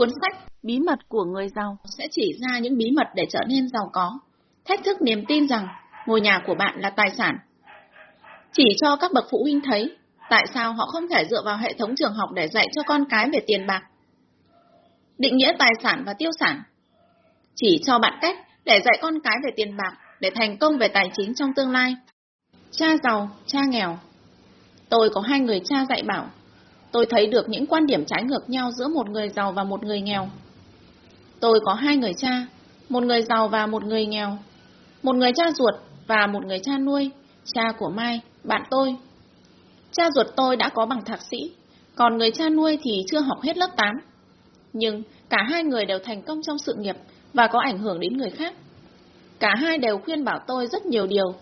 Cuốn sách Bí mật của người giàu sẽ chỉ ra những bí mật để trở nên giàu có, thách thức niềm tin rằng ngôi nhà của bạn là tài sản. Chỉ cho các bậc phụ huynh thấy tại sao họ không thể dựa vào hệ thống trường học để dạy cho con cái về tiền bạc. Định nghĩa tài sản và tiêu sản. Chỉ cho bạn cách để dạy con cái về tiền bạc để thành công về tài chính trong tương lai. Cha giàu, cha nghèo. Tôi có hai người cha dạy bảo. Tôi thấy được những quan điểm trái ngược nhau giữa một người giàu và một người nghèo. Tôi có hai người cha, một người giàu và một người nghèo. Một người cha ruột và một người cha nuôi, cha của Mai, bạn tôi. Cha ruột tôi đã có bằng thạc sĩ, còn người cha nuôi thì chưa học hết lớp 8. Nhưng cả hai người đều thành công trong sự nghiệp và có ảnh hưởng đến người khác. Cả hai đều khuyên bảo tôi rất nhiều điều,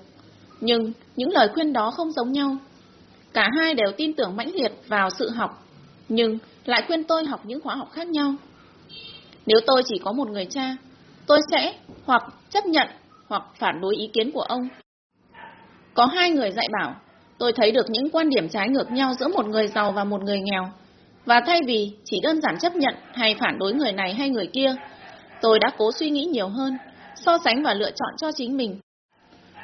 nhưng những lời khuyên đó không giống nhau. Cả hai đều tin tưởng mãnh liệt vào sự học, nhưng lại khuyên tôi học những khóa học khác nhau. Nếu tôi chỉ có một người cha, tôi sẽ hoặc chấp nhận hoặc phản đối ý kiến của ông. Có hai người dạy bảo, tôi thấy được những quan điểm trái ngược nhau giữa một người giàu và một người nghèo. Và thay vì chỉ đơn giản chấp nhận hay phản đối người này hay người kia, tôi đã cố suy nghĩ nhiều hơn, so sánh và lựa chọn cho chính mình.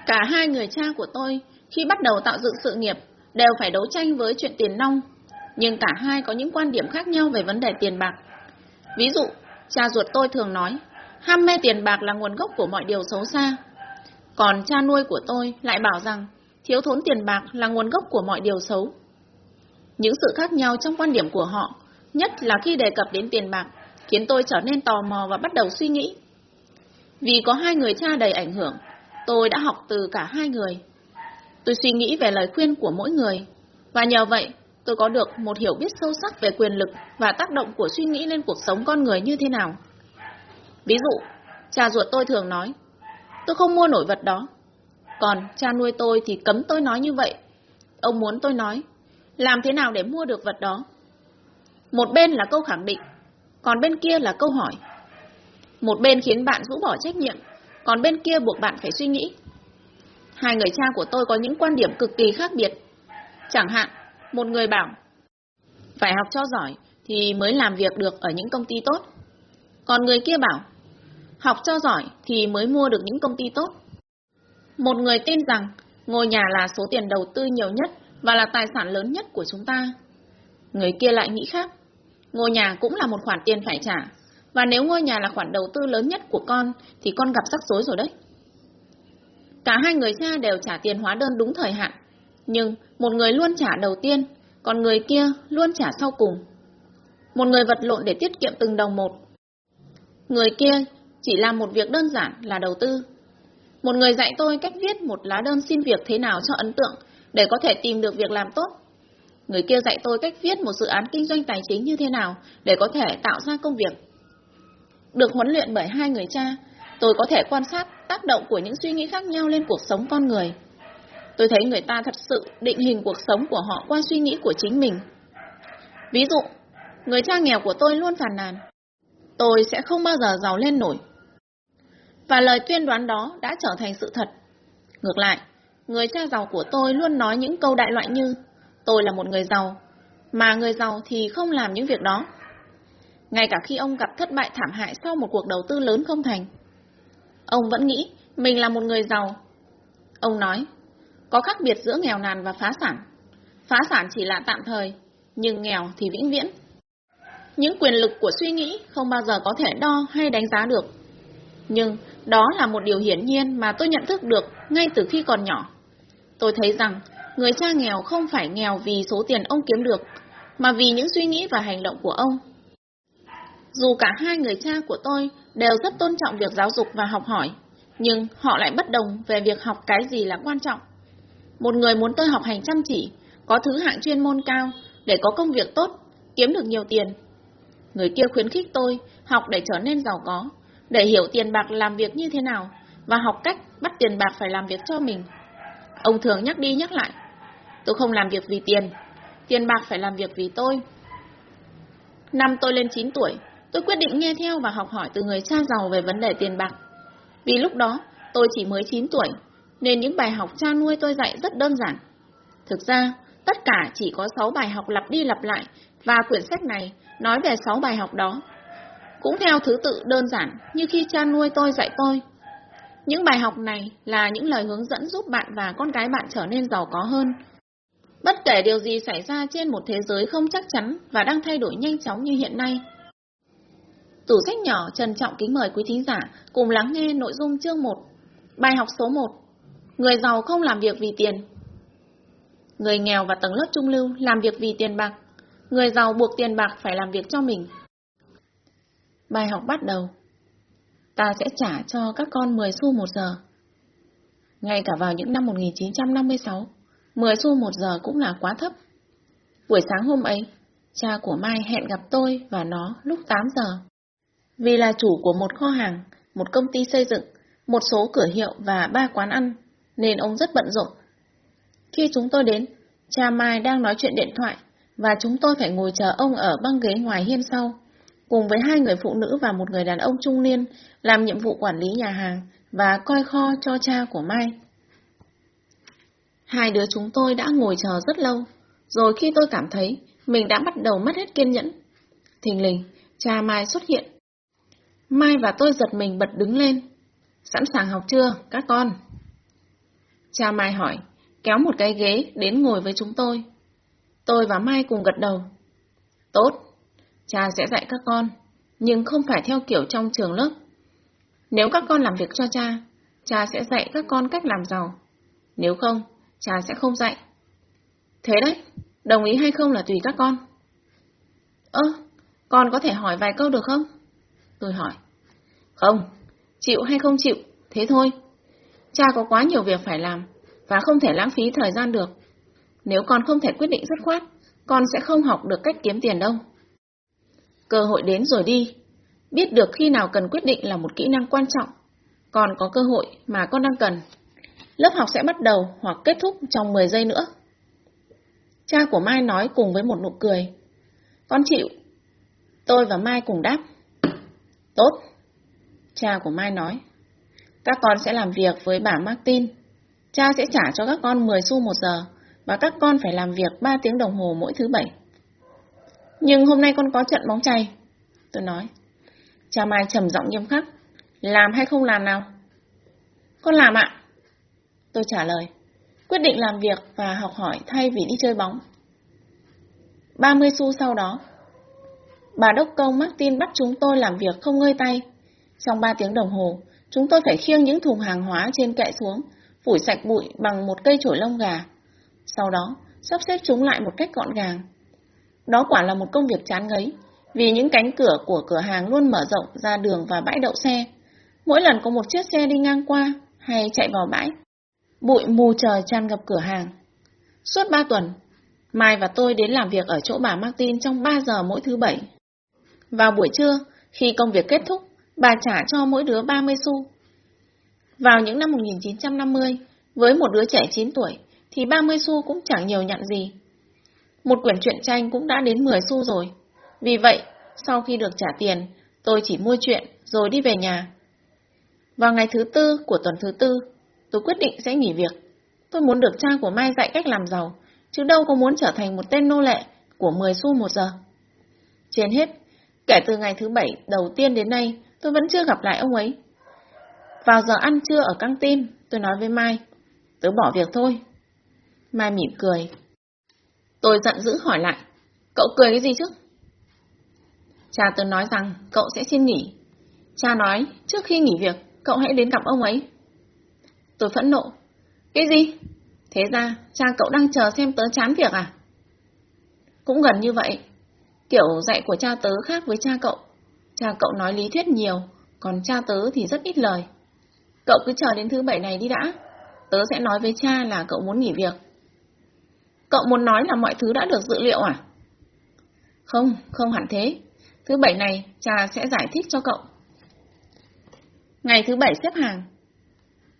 Cả hai người cha của tôi, khi bắt đầu tạo dựng sự nghiệp, đều phải đấu tranh với chuyện tiền nong, nhưng cả hai có những quan điểm khác nhau về vấn đề tiền bạc. Ví dụ, cha ruột tôi thường nói, ham mê tiền bạc là nguồn gốc của mọi điều xấu xa. Còn cha nuôi của tôi lại bảo rằng, thiếu thốn tiền bạc là nguồn gốc của mọi điều xấu. Những sự khác nhau trong quan điểm của họ, nhất là khi đề cập đến tiền bạc, khiến tôi trở nên tò mò và bắt đầu suy nghĩ. Vì có hai người cha đầy ảnh hưởng, tôi đã học từ cả hai người. Tôi suy nghĩ về lời khuyên của mỗi người, và nhờ vậy tôi có được một hiểu biết sâu sắc về quyền lực và tác động của suy nghĩ lên cuộc sống con người như thế nào. Ví dụ, cha ruột tôi thường nói, tôi không mua nổi vật đó. Còn cha nuôi tôi thì cấm tôi nói như vậy. Ông muốn tôi nói, làm thế nào để mua được vật đó? Một bên là câu khẳng định, còn bên kia là câu hỏi. Một bên khiến bạn rũ bỏ trách nhiệm, còn bên kia buộc bạn phải suy nghĩ. Hai người cha của tôi có những quan điểm cực kỳ khác biệt. Chẳng hạn, một người bảo, phải học cho giỏi thì mới làm việc được ở những công ty tốt. Còn người kia bảo, học cho giỏi thì mới mua được những công ty tốt. Một người tin rằng ngôi nhà là số tiền đầu tư nhiều nhất và là tài sản lớn nhất của chúng ta. Người kia lại nghĩ khác. Ngôi nhà cũng là một khoản tiền phải trả, và nếu ngôi nhà là khoản đầu tư lớn nhất của con, thì con gặp rắc rối rồi đấy. Cả hai người cha đều trả tiền hóa đơn đúng thời hạn, nhưng một người luôn trả đầu tiên, còn người kia luôn trả sau cùng. Một người vật lộn để tiết kiệm từng đồng một. Người kia chỉ làm một việc đơn giản là đầu tư. Một người dạy tôi cách viết một lá đơn xin việc thế nào cho ấn tượng để có thể tìm được việc làm tốt. Người kia dạy tôi cách viết một dự án kinh doanh tài chính như thế nào để có thể tạo ra công việc. Được huấn luyện bởi hai người cha, tôi có thể quan sát tác động của những suy nghĩ khác nhau lên cuộc sống con người. Tôi thấy người ta thật sự định hình cuộc sống của họ qua suy nghĩ của chính mình. Ví dụ, người cha nghèo của tôi luôn phàn nàn. Tôi sẽ không bao giờ giàu lên nổi. Và lời tuyên đoán đó đã trở thành sự thật. Ngược lại, người cha giàu của tôi luôn nói những câu đại loại như tôi là một người giàu, mà người giàu thì không làm những việc đó. Ngay cả khi ông gặp thất bại thảm hại sau một cuộc đầu tư lớn không thành. Ông vẫn nghĩ mình là một người giàu. Ông nói, có khác biệt giữa nghèo nàn và phá sản. Phá sản chỉ là tạm thời, nhưng nghèo thì vĩnh viễn. Những quyền lực của suy nghĩ không bao giờ có thể đo hay đánh giá được. Nhưng đó là một điều hiển nhiên mà tôi nhận thức được ngay từ khi còn nhỏ. Tôi thấy rằng người cha nghèo không phải nghèo vì số tiền ông kiếm được, mà vì những suy nghĩ và hành động của ông. Dù cả hai người cha của tôi đều rất tôn trọng việc giáo dục và học hỏi, nhưng họ lại bất đồng về việc học cái gì là quan trọng. Một người muốn tôi học hành chăm chỉ, có thứ hạng chuyên môn cao, để có công việc tốt, kiếm được nhiều tiền. Người kia khuyến khích tôi học để trở nên giàu có, để hiểu tiền bạc làm việc như thế nào, và học cách bắt tiền bạc phải làm việc cho mình. Ông thường nhắc đi nhắc lại, tôi không làm việc vì tiền, tiền bạc phải làm việc vì tôi. Năm tôi lên 9 tuổi, tôi quyết định nghe theo và học hỏi từ người cha giàu về vấn đề tiền bạc. Vì lúc đó, tôi chỉ mới 9 tuổi, nên những bài học cha nuôi tôi dạy rất đơn giản. Thực ra, tất cả chỉ có 6 bài học lặp đi lặp lại, và quyển sách này nói về 6 bài học đó. cũng theo thứ tự đơn giản như khi cha nuôi tôi dạy tôi. Những bài học này là những lời hướng dẫn giúp bạn và con cái bạn trở nên giàu có hơn. Bất kể điều gì xảy ra trên một thế giới không chắc chắn và đang thay đổi nhanh chóng như hiện nay. Tủ sách nhỏ trân trọng kính mời quý thính giả cùng lắng nghe nội dung chương 1. Bài học số 1. Người giàu không làm việc vì tiền. Người nghèo và tầng lớp trung lưu làm việc vì tiền bạc. Người giàu buộc tiền bạc phải làm việc cho mình. Bài học bắt đầu. Ta sẽ trả cho các con 10 xu một giờ. Ngay cả vào những năm 1956, 10 xu một giờ cũng là quá thấp. Buổi sáng hôm ấy, cha của Mai hẹn gặp tôi và nó lúc 8 giờ. Vì là chủ của một kho hàng, một công ty xây dựng, một số cửa hiệu và ba quán ăn, nên ông rất bận rộn. Khi chúng tôi đến, cha Mai đang nói chuyện điện thoại và chúng tôi phải ngồi chờ ông ở băng ghế ngoài hiên sau, cùng với hai người phụ nữ và một người đàn ông trung niên làm nhiệm vụ quản lý nhà hàng và coi kho cho cha của Mai. Hai đứa chúng tôi đã ngồi chờ rất lâu, rồi khi tôi cảm thấy mình đã bắt đầu mất hết kiên nhẫn. Thình lình, cha Mai xuất hiện. Mai và tôi giật mình bật đứng lên. Sẵn sàng học chưa, các con? Cha Mai hỏi, kéo một cái ghế đến ngồi với chúng tôi. Tôi và Mai cùng gật đầu. Tốt, cha sẽ dạy các con, nhưng không phải theo kiểu trong trường lớp. Nếu các con làm việc cho cha, cha sẽ dạy các con cách làm giàu. Nếu không, cha sẽ không dạy. Thế đấy, đồng ý hay không là tùy các con. Ơ, con có thể hỏi vài câu được không? Tôi hỏi. Không, chịu hay không chịu, thế thôi. Cha có quá nhiều việc phải làm, và không thể lãng phí thời gian được. Nếu con không thể quyết định dứt khoát, con sẽ không học được cách kiếm tiền đâu. Cơ hội đến rồi đi. Biết được khi nào cần quyết định là một kỹ năng quan trọng. Còn có cơ hội mà con đang cần. Lớp học sẽ bắt đầu hoặc kết thúc trong 10 giây nữa. Cha của Mai nói cùng với một nụ cười. Con chịu. Tôi và Mai cùng đáp. Tốt. Cha của Mai nói. Các con sẽ làm việc với bà Martin. Cha sẽ trả cho các con 10 xu một giờ và các con phải làm việc 3 tiếng đồng hồ mỗi thứ bảy. Nhưng hôm nay con có trận bóng chày. Tôi nói. Cha Mai trầm giọng nghiêm khắc. Làm hay không làm nào? Con làm ạ. Tôi trả lời. Quyết định làm việc và học hỏi thay vì đi chơi bóng. 30 xu sau đó, bà đốc công Martin bắt chúng tôi làm việc không ngơi tay. Trong 3 tiếng đồng hồ, chúng tôi phải khiêng những thùng hàng hóa trên kệ xuống, phủi sạch bụi bằng một cây chổi lông gà. Sau đó, sắp xếp chúng lại một cách gọn gàng. Đó quả là một công việc chán ngấy, vì những cánh cửa của cửa hàng luôn mở rộng ra đường và bãi đậu xe. Mỗi lần có một chiếc xe đi ngang qua hay chạy vào bãi, bụi mù trời tràn ngập cửa hàng. Suốt ba tuần, Mai và tôi đến làm việc ở chỗ bà Martin trong 3 giờ mỗi thứ bảy. Vào buổi trưa, khi công việc kết thúc, bà trả cho mỗi đứa 30 xu. Vào những năm 1950, với một đứa trẻ 9 tuổi, thì 30 xu cũng chẳng nhiều nhận gì. Một quyển truyện tranh cũng đã đến 10 xu rồi. Vì vậy, sau khi được trả tiền, tôi chỉ mua chuyện rồi đi về nhà. Vào ngày thứ tư của tuần thứ tư, tôi quyết định sẽ nghỉ việc. Tôi muốn được cha của Mai dạy cách làm giàu, chứ đâu có muốn trở thành một tên nô lệ của 10 xu một giờ. Trên hết, kể từ ngày thứ bảy đầu tiên đến nay, tôi vẫn chưa gặp lại ông ấy. Vào giờ ăn trưa ở căng tin, tôi nói với Mai, tớ bỏ việc thôi. Mai mỉm cười. Tôi giận dữ hỏi lại, cậu cười cái gì chứ? Cha tôi nói rằng cậu sẽ xin nghỉ. Cha nói, trước khi nghỉ việc, cậu hãy đến gặp ông ấy. Tôi phẫn nộ. Cái gì? Thế ra, cha cậu đang chờ xem tớ chán việc à? Cũng gần như vậy. Kiểu dạy của cha tớ khác với cha cậu. Cha cậu nói lý thuyết nhiều, còn cha tớ thì rất ít lời. Cậu cứ chờ đến thứ bảy này đi đã. Tớ sẽ nói với cha là cậu muốn nghỉ việc. Cậu muốn nói là mọi thứ đã được dự liệu à? Không, không hẳn thế. Thứ bảy này, cha sẽ giải thích cho cậu. Ngày thứ bảy xếp hàng.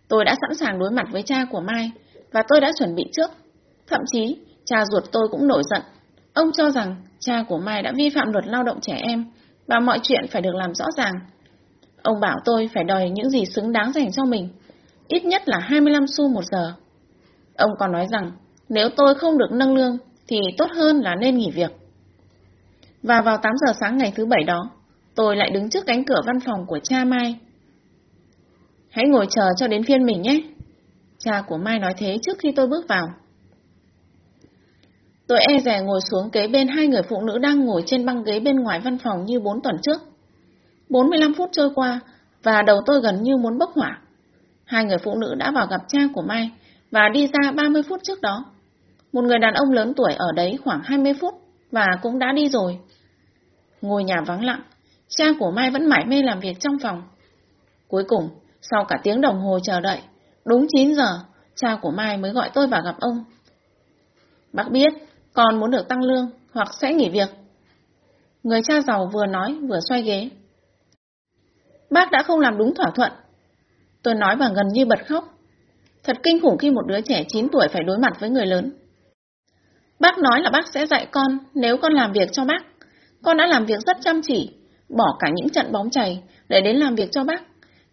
Tôi đã sẵn sàng đối mặt với cha của Mai, và tôi đã chuẩn bị trước. Thậm chí, cha ruột tôi cũng nổi giận. Ông cho rằng cha của Mai đã vi phạm luật lao động trẻ em, và mọi chuyện phải được làm rõ ràng. Ông bảo tôi phải đòi những gì xứng đáng dành cho mình, ít nhất là 25 xu một giờ. Ông còn nói rằng, nếu tôi không được nâng lương, thì tốt hơn là nên nghỉ việc. Và vào 8 giờ sáng ngày thứ bảy đó, tôi lại đứng trước cánh cửa văn phòng của cha Mai. Hãy ngồi chờ cho đến phiên mình nhé. Cha của Mai nói thế trước khi tôi bước vào. Tôi e rè ngồi xuống kế bên hai người phụ nữ đang ngồi trên băng ghế bên ngoài văn phòng như bốn tuần trước. 45 phút trôi qua, và đầu tôi gần như muốn bốc hỏa. Hai người phụ nữ đã vào gặp cha của Mai, và đi ra 30 phút trước đó. Một người đàn ông lớn tuổi ở đấy khoảng 20 phút, và cũng đã đi rồi. Ngôi nhà vắng lặng, cha của Mai vẫn mải mê làm việc trong phòng. Cuối cùng, sau cả tiếng đồng hồ chờ đợi, đúng 9 giờ, cha của Mai mới gọi tôi vào gặp ông. Bác biết, con muốn được tăng lương hoặc sẽ nghỉ việc. Người cha giàu vừa nói vừa xoay ghế. Bác đã không làm đúng thỏa thuận. Tôi nói và gần như bật khóc. Thật kinh khủng khi một đứa trẻ 9 tuổi phải đối mặt với người lớn. Bác nói là bác sẽ dạy con nếu con làm việc cho bác. Con đã làm việc rất chăm chỉ, bỏ cả những trận bóng chày để đến làm việc cho bác.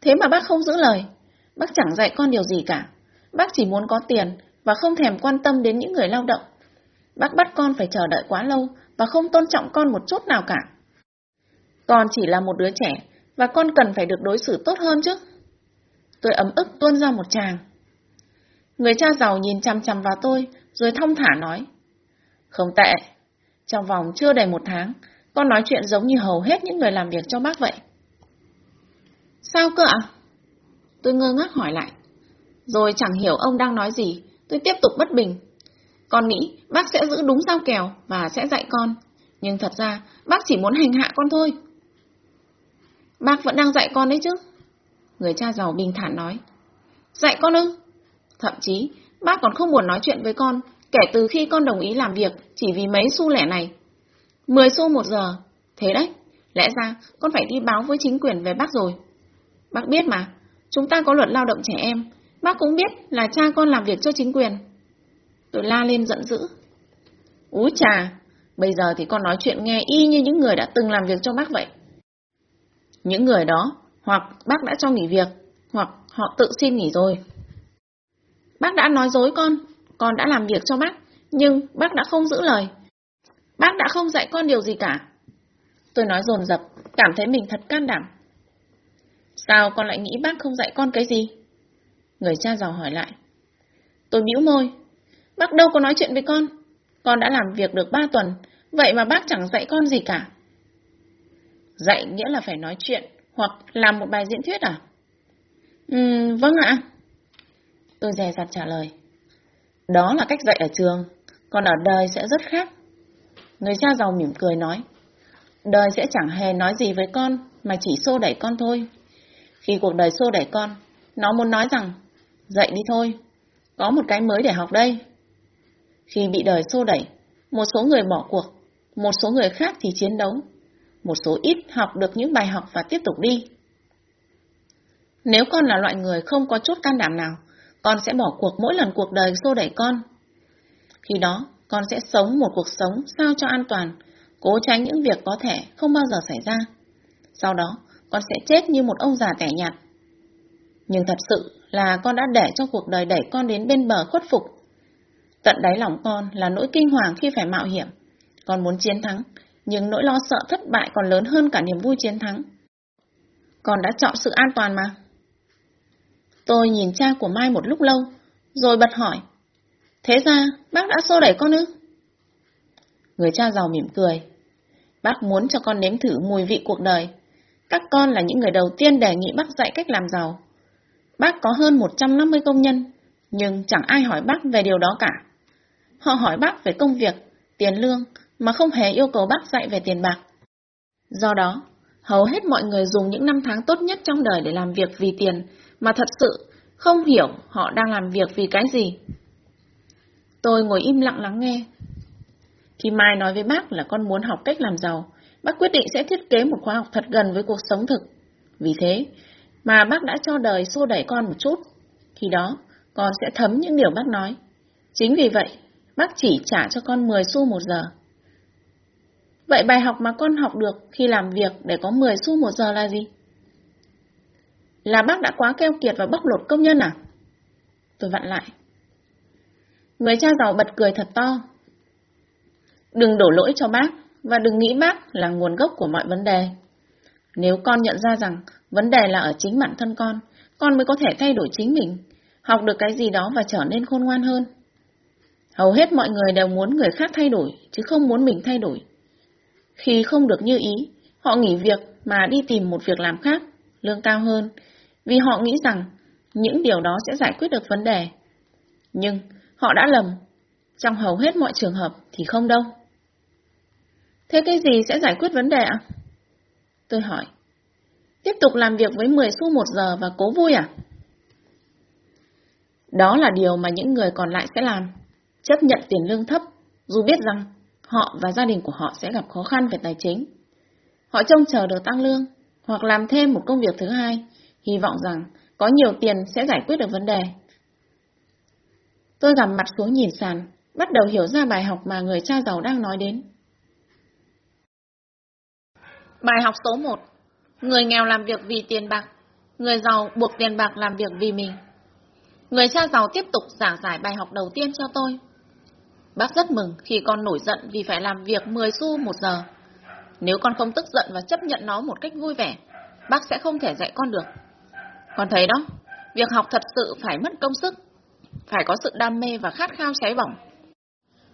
Thế mà bác không giữ lời. Bác chẳng dạy con điều gì cả. Bác chỉ muốn có tiền và không thèm quan tâm đến những người lao động. Bác bắt con phải chờ đợi quá lâu và không tôn trọng con một chút nào cả. Con chỉ là một đứa trẻ và con cần phải được đối xử tốt hơn chứ. Tôi ấm ức tuôn ra một tràng. Người cha giàu nhìn chăm chăm vào tôi, rồi thông thả nói. Không tệ. Trong vòng chưa đầy một tháng, con nói chuyện giống như hầu hết những người làm việc cho bác vậy. Sao cơ ạ? Tôi ngơ ngác hỏi lại. Rồi chẳng hiểu ông đang nói gì, tôi tiếp tục bất bình. Con nghĩ bác sẽ giữ đúng giao kèo và sẽ dạy con. Nhưng thật ra, bác chỉ muốn hành hạ con thôi. Bác vẫn đang dạy con đấy chứ. Người cha giàu bình thản nói. Dạy con ư? Thậm chí, bác còn không buồn nói chuyện với con, kể từ khi con đồng ý làm việc chỉ vì mấy xu lẻ này. Mười xu một giờ. Thế đấy, lẽ ra con phải đi báo với chính quyền về bác rồi. Bác biết mà, chúng ta có luật lao động trẻ em, bác cũng biết là cha con làm việc cho chính quyền. Tôi la lên giận dữ. Úi trà, bây giờ thì con nói chuyện nghe y như những người đã từng làm việc cho bác vậy. Những người đó, hoặc bác đã cho nghỉ việc, hoặc họ tự xin nghỉ rồi. Bác đã nói dối con, con đã làm việc cho bác, nhưng bác đã không giữ lời. Bác đã không dạy con điều gì cả. Tôi nói dồn dập, cảm thấy mình thật can đảm. Sao con lại nghĩ bác không dạy con cái gì? Người cha giàu hỏi lại. Tôi bĩu môi. Bác đâu có nói chuyện với con. Con đã làm việc được ba tuần, vậy mà bác chẳng dạy con gì cả. Dạy nghĩa là phải nói chuyện, hoặc làm một bài diễn thuyết à? Ừ, vâng ạ. Tôi dè dặt trả lời. Đó là cách dạy ở trường, còn ở đời sẽ rất khác. Người cha giàu mỉm cười nói. Đời sẽ chẳng hề nói gì với con, mà chỉ xô đẩy con thôi. Khi cuộc đời xô đẩy con, nó muốn nói rằng, dậy đi thôi, có một cái mới để học đây. Khi bị đời xô đẩy, một số người bỏ cuộc, một số người khác thì chiến đấu, một số ít học được những bài học và tiếp tục đi. Nếu con là loại người không có chút can đảm nào, con sẽ bỏ cuộc mỗi lần cuộc đời xô đẩy con. Khi đó, con sẽ sống một cuộc sống sao cho an toàn, cố tránh những việc có thể không bao giờ xảy ra. Sau đó, con sẽ chết như một ông già tẻ nhạt. Nhưng thật sự là con đã để cho cuộc đời đẩy con đến bên bờ khuất phục. Tận đáy lòng con là nỗi kinh hoàng khi phải mạo hiểm. Con muốn chiến thắng, nhưng nỗi lo sợ thất bại còn lớn hơn cả niềm vui chiến thắng. Con đã chọn sự an toàn mà. Tôi nhìn cha của Mai một lúc lâu, rồi bật hỏi. Thế ra, bác đã xô đẩy con ư? Người cha giàu mỉm cười. Bác muốn cho con nếm thử mùi vị cuộc đời. Các con là những người đầu tiên đề nghị bác dạy cách làm giàu. Bác có hơn 150 công nhân, nhưng chẳng ai hỏi bác về điều đó cả. Họ hỏi bác về công việc, tiền lương, mà không hề yêu cầu bác dạy về tiền bạc. Do đó, hầu hết mọi người dùng những năm tháng tốt nhất trong đời để làm việc vì tiền, mà thật sự không hiểu họ đang làm việc vì cái gì. Tôi ngồi im lặng lắng nghe. Khi Mai nói với bác là con muốn học cách làm giàu, bác quyết định sẽ thiết kế một khóa học thật gần với cuộc sống thực. Vì thế mà bác đã cho đời xô đẩy con một chút. Khi đó, con sẽ thấm những điều bác nói. Chính vì vậy, bác chỉ trả cho con 10 xu một giờ. Vậy bài học mà con học được khi làm việc để có 10 xu một giờ là gì? Là bác đã quá keo kiệt và bóc lột công nhân à? Tôi vặn lại. Người cha giàu bật cười thật to. Đừng đổ lỗi cho bác, và đừng nghĩ bác là nguồn gốc của mọi vấn đề. Nếu con nhận ra rằng vấn đề là ở chính bản thân con, con mới có thể thay đổi chính mình, học được cái gì đó và trở nên khôn ngoan hơn. Hầu hết mọi người đều muốn người khác thay đổi, chứ không muốn mình thay đổi. Khi không được như ý, họ nghỉ việc mà đi tìm một việc làm khác, lương cao hơn, vì họ nghĩ rằng những điều đó sẽ giải quyết được vấn đề. Nhưng họ đã lầm, trong hầu hết mọi trường hợp thì không đâu. Thế cái gì sẽ giải quyết vấn đề ạ? Tôi hỏi. Tiếp tục làm việc với 10 xu một giờ và cố vui à? Đó là điều mà những người còn lại sẽ làm. Chấp nhận tiền lương thấp, dù biết rằng họ và gia đình của họ sẽ gặp khó khăn về tài chính. Họ trông chờ được tăng lương, hoặc làm thêm một công việc thứ hai, hy vọng rằng có nhiều tiền sẽ giải quyết được vấn đề. Tôi gằm mặt xuống nhìn sàn, bắt đầu hiểu ra bài học mà người cha giàu đang nói đến. Bài học số 1 Người nghèo làm việc vì tiền bạc, người giàu buộc tiền bạc làm việc vì mình. Người cha giàu tiếp tục giảng giải bài học đầu tiên cho tôi. Bác rất mừng khi con nổi giận vì phải làm việc 10 xu một giờ. Nếu con không tức giận và chấp nhận nó một cách vui vẻ, bác sẽ không thể dạy con được. Con thấy đó, việc học thật sự phải mất công sức, phải có sự đam mê và khát khao cháy bỏng.